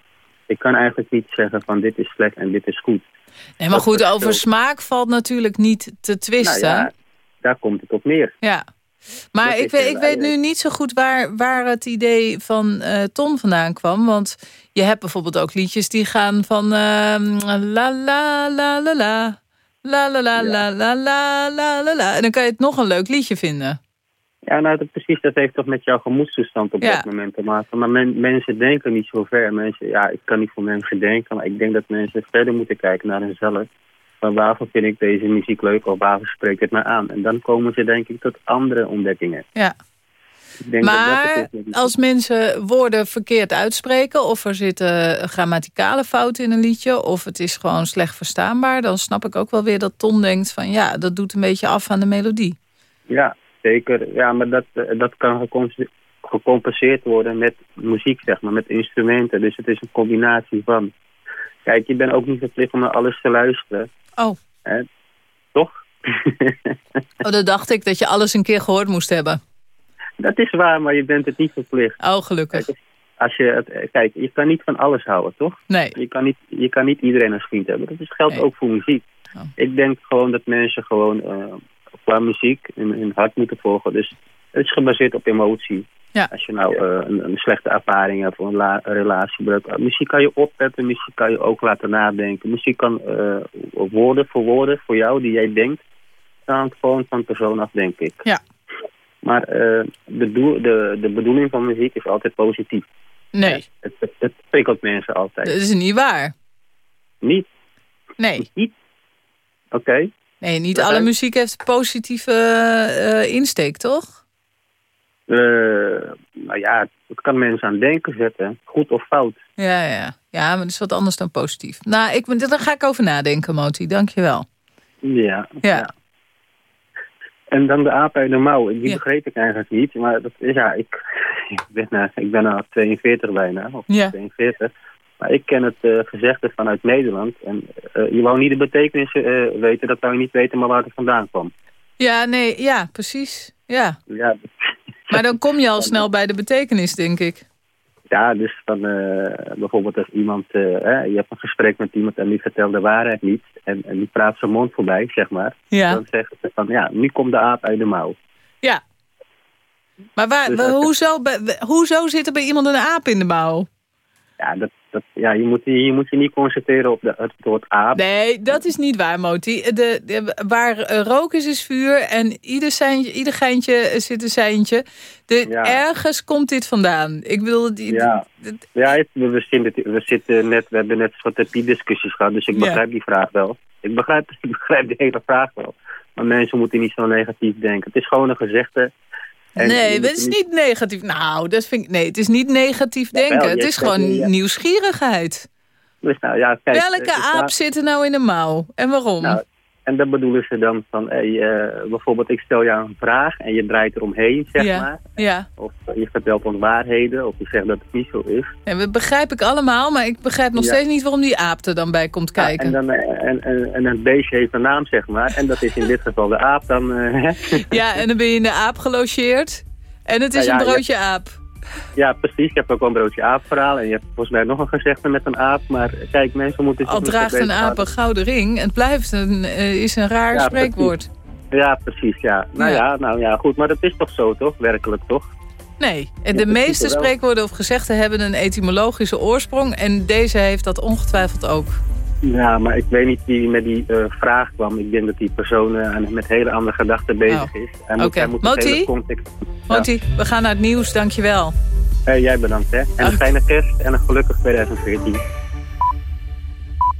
S14: ik kan eigenlijk niet zeggen van dit is slecht en dit is goed.
S3: Nee, maar goed, over smaak valt natuurlijk niet te
S14: nou twisten. Daar komt het op neer.
S3: Ja. Maar ik, weet, ik weet nu niet zo goed waar, waar het idee van uh, Tom vandaan kwam. Want je hebt bijvoorbeeld ook liedjes die gaan van ehm, la la la la la. La la la la la la la la. En dan kan je het nog een leuk liedje vinden.
S14: Ja, nou dat, precies, dat heeft toch met jouw gemoedstoestand op
S3: Ja.
S14: dat moment te maken. Maar men- mensen denken niet zo ver. Mensen, ja, ik kan niet voor mensen denken, maar ik denk dat mensen verder moeten kijken naar hunzelf. Van waarvoor vind ik deze muziek leuk of waarvoor spreekt het me aan? En dan komen ze denk ik tot andere ontdekkingen.
S3: Ja.
S14: Dat dat
S3: Maar als mensen woorden verkeerd uitspreken... of er zitten grammaticale fouten in een liedje... of het is gewoon slecht verstaanbaar... dan snap ik ook wel weer dat Tom denkt van... ja, dat doet een beetje af aan de melodie.
S14: Ja, zeker. Ja, maar dat, eh, dat kan gecompense- gecompenseerd worden met muziek, zeg maar, met instrumenten. Dus het is een combinatie van. Kijk, je bent ook niet verplicht om naar alles te luisteren.
S3: Oh.
S14: Hè? Toch?
S3: Oh, dan dacht ik dat je alles een keer gehoord moest hebben.
S14: dat is waar, maar je bent het niet verplicht.
S3: Oh, gelukkig.
S14: Als je het, kijk, je kan niet van alles houden, toch?
S3: Nee.
S14: Je kan niet, je kan niet iedereen als vriend hebben. Dat is, geldt
S3: Nee.
S14: ook voor muziek.
S3: Oh.
S14: Ik denk gewoon dat mensen gewoon uh, qua muziek hun, hun hart moeten volgen. Dus het is gebaseerd op emotie.
S3: Ja.
S14: Als je nou uh, een, een, slechte ervaring hebt of een, la, een relatiebreuk. Uh, muziek kan je oppeppen, muziek kan je ook laten nadenken. Muziek kan uh, woorden voor woorden voor jou die jij denkt. Hangt gewoon van persoon af, denk ik.
S3: Ja.
S14: Maar de, doel, de, de bedoeling van muziek is altijd positief.
S3: Nee.
S14: Het, het, het prikkelt mensen altijd.
S3: Dat is niet waar.
S14: Niet?
S3: Nee.
S14: Niet? Oké. Okay.
S3: Nee, niet alle muziek heeft positieve uh, insteek, toch?
S14: Uh, nou ja, het kan mensen aan denken zetten. Goed of fout.
S3: Ja, ja. Ja, maar dat is wat anders dan positief. Nou, ik, daar ga ik over nadenken, Moti. Dank je wel.
S14: Ja.
S3: Ja. ja.
S14: En dan de aap uit de mouw. Die ja. begreep ik eigenlijk niet. Maar dat ja, ik, ik, ben, uh, ik ben al 42 bijna. Of
S3: ja.
S14: 42. Maar ik ken het uh, gezegde vanuit Nederland. En uh, je wou niet de betekenis uh, weten, dat wou je niet weten, maar waar het vandaan kwam.
S3: Ja, nee, ja, precies. Ja.
S14: ja.
S3: Maar dan kom je al snel bij de betekenis, denk ik.
S14: Ja, dus dan bijvoorbeeld als iemand, je hebt een gesprek met iemand en die vertelt de waarheid niet. En, en die praat zijn mond voorbij, zeg maar.
S3: Ja.
S14: Dan zegt ze van, ja, nu komt de aap uit de mouw.
S3: Ja. Maar waar, dus hoezo, hoezo zit er bij iemand een aap in de mouw?
S14: Ja, dat, dat, ja, je, moet, je moet je niet concentreren op de, het woord aap.
S3: Nee, dat is niet waar, Moti. De, de- waar eh, rook is, is vuur. En ieder, seintje, ieder geintje zit een seintje. De, Ergens komt dit vandaan. Ik bedoel... Die,
S14: Ja, ja we, zitten, we zitten net, we hebben net een soort discussies gehad, dus ik
S3: Ja.
S14: begrijp die vraag wel. Ik begrijp, ik begrijp die hele vraag wel. Maar mensen moeten niet zo negatief denken. Het is gewoon een gezegde. En
S3: nee, dat is niet negatief. Nou, dat vind ik... Nee, het is niet negatief denken. Het is gewoon nieuwsgierigheid.
S14: Dus nou, ja, kijk,
S3: Welke aap zit er nou in de mouw? En waarom?
S14: Nou, en dat bedoelen ze dan van, hey, eh, bijvoorbeeld ik stel jou een vraag en je draait eromheen, zeg
S3: ja,
S14: maar.
S3: ja.
S14: Of je vertelt ons waarheden, of je zegt dat het niet zo is.
S3: En dat begrijp ik allemaal, maar ik begrijp nog
S14: Ja.
S3: steeds niet waarom die aap er dan bij komt
S14: Ja,
S3: kijken.
S14: en, dan, eh, en, en, en een beestje heeft een naam, zeg maar. En dat is in dit geval de aap dan. hè?
S3: Ja, en dan ben je in de aap gelogeerd. En het is
S14: ja,
S3: een broodje aap.
S14: Ja, precies. Je hebt ook wel een broodje aap verhaal. En je hebt volgens mij nog een gezegde met een aap. Maar kijk, mensen moeten...
S3: Al draagt een aap een gouden ring. Het blijft een, eh, is een raar
S14: Ja,
S3: spreekwoord.
S14: Ja, precies, ja. Nou
S3: Ja.
S14: ja. nou ja, goed. Maar dat is toch zo, toch? Werkelijk, toch?
S3: Nee, en de meeste spreekwoorden of gezegden hebben een etymologische oorsprong. En deze heeft dat ongetwijfeld ook.
S14: Ja, maar ik weet niet wie met die eh, vraag kwam. Ik denk dat die persoon eh, met hele andere gedachten bezig
S3: Oh.
S14: is. Hij moet,
S3: Oké.
S14: hij moet de
S3: Moti?
S14: context...
S3: Monty, we gaan naar het nieuws. Dankjewel.
S14: Hey, jij bedankt, hè. En een fijne kerst en een gelukkig 2014.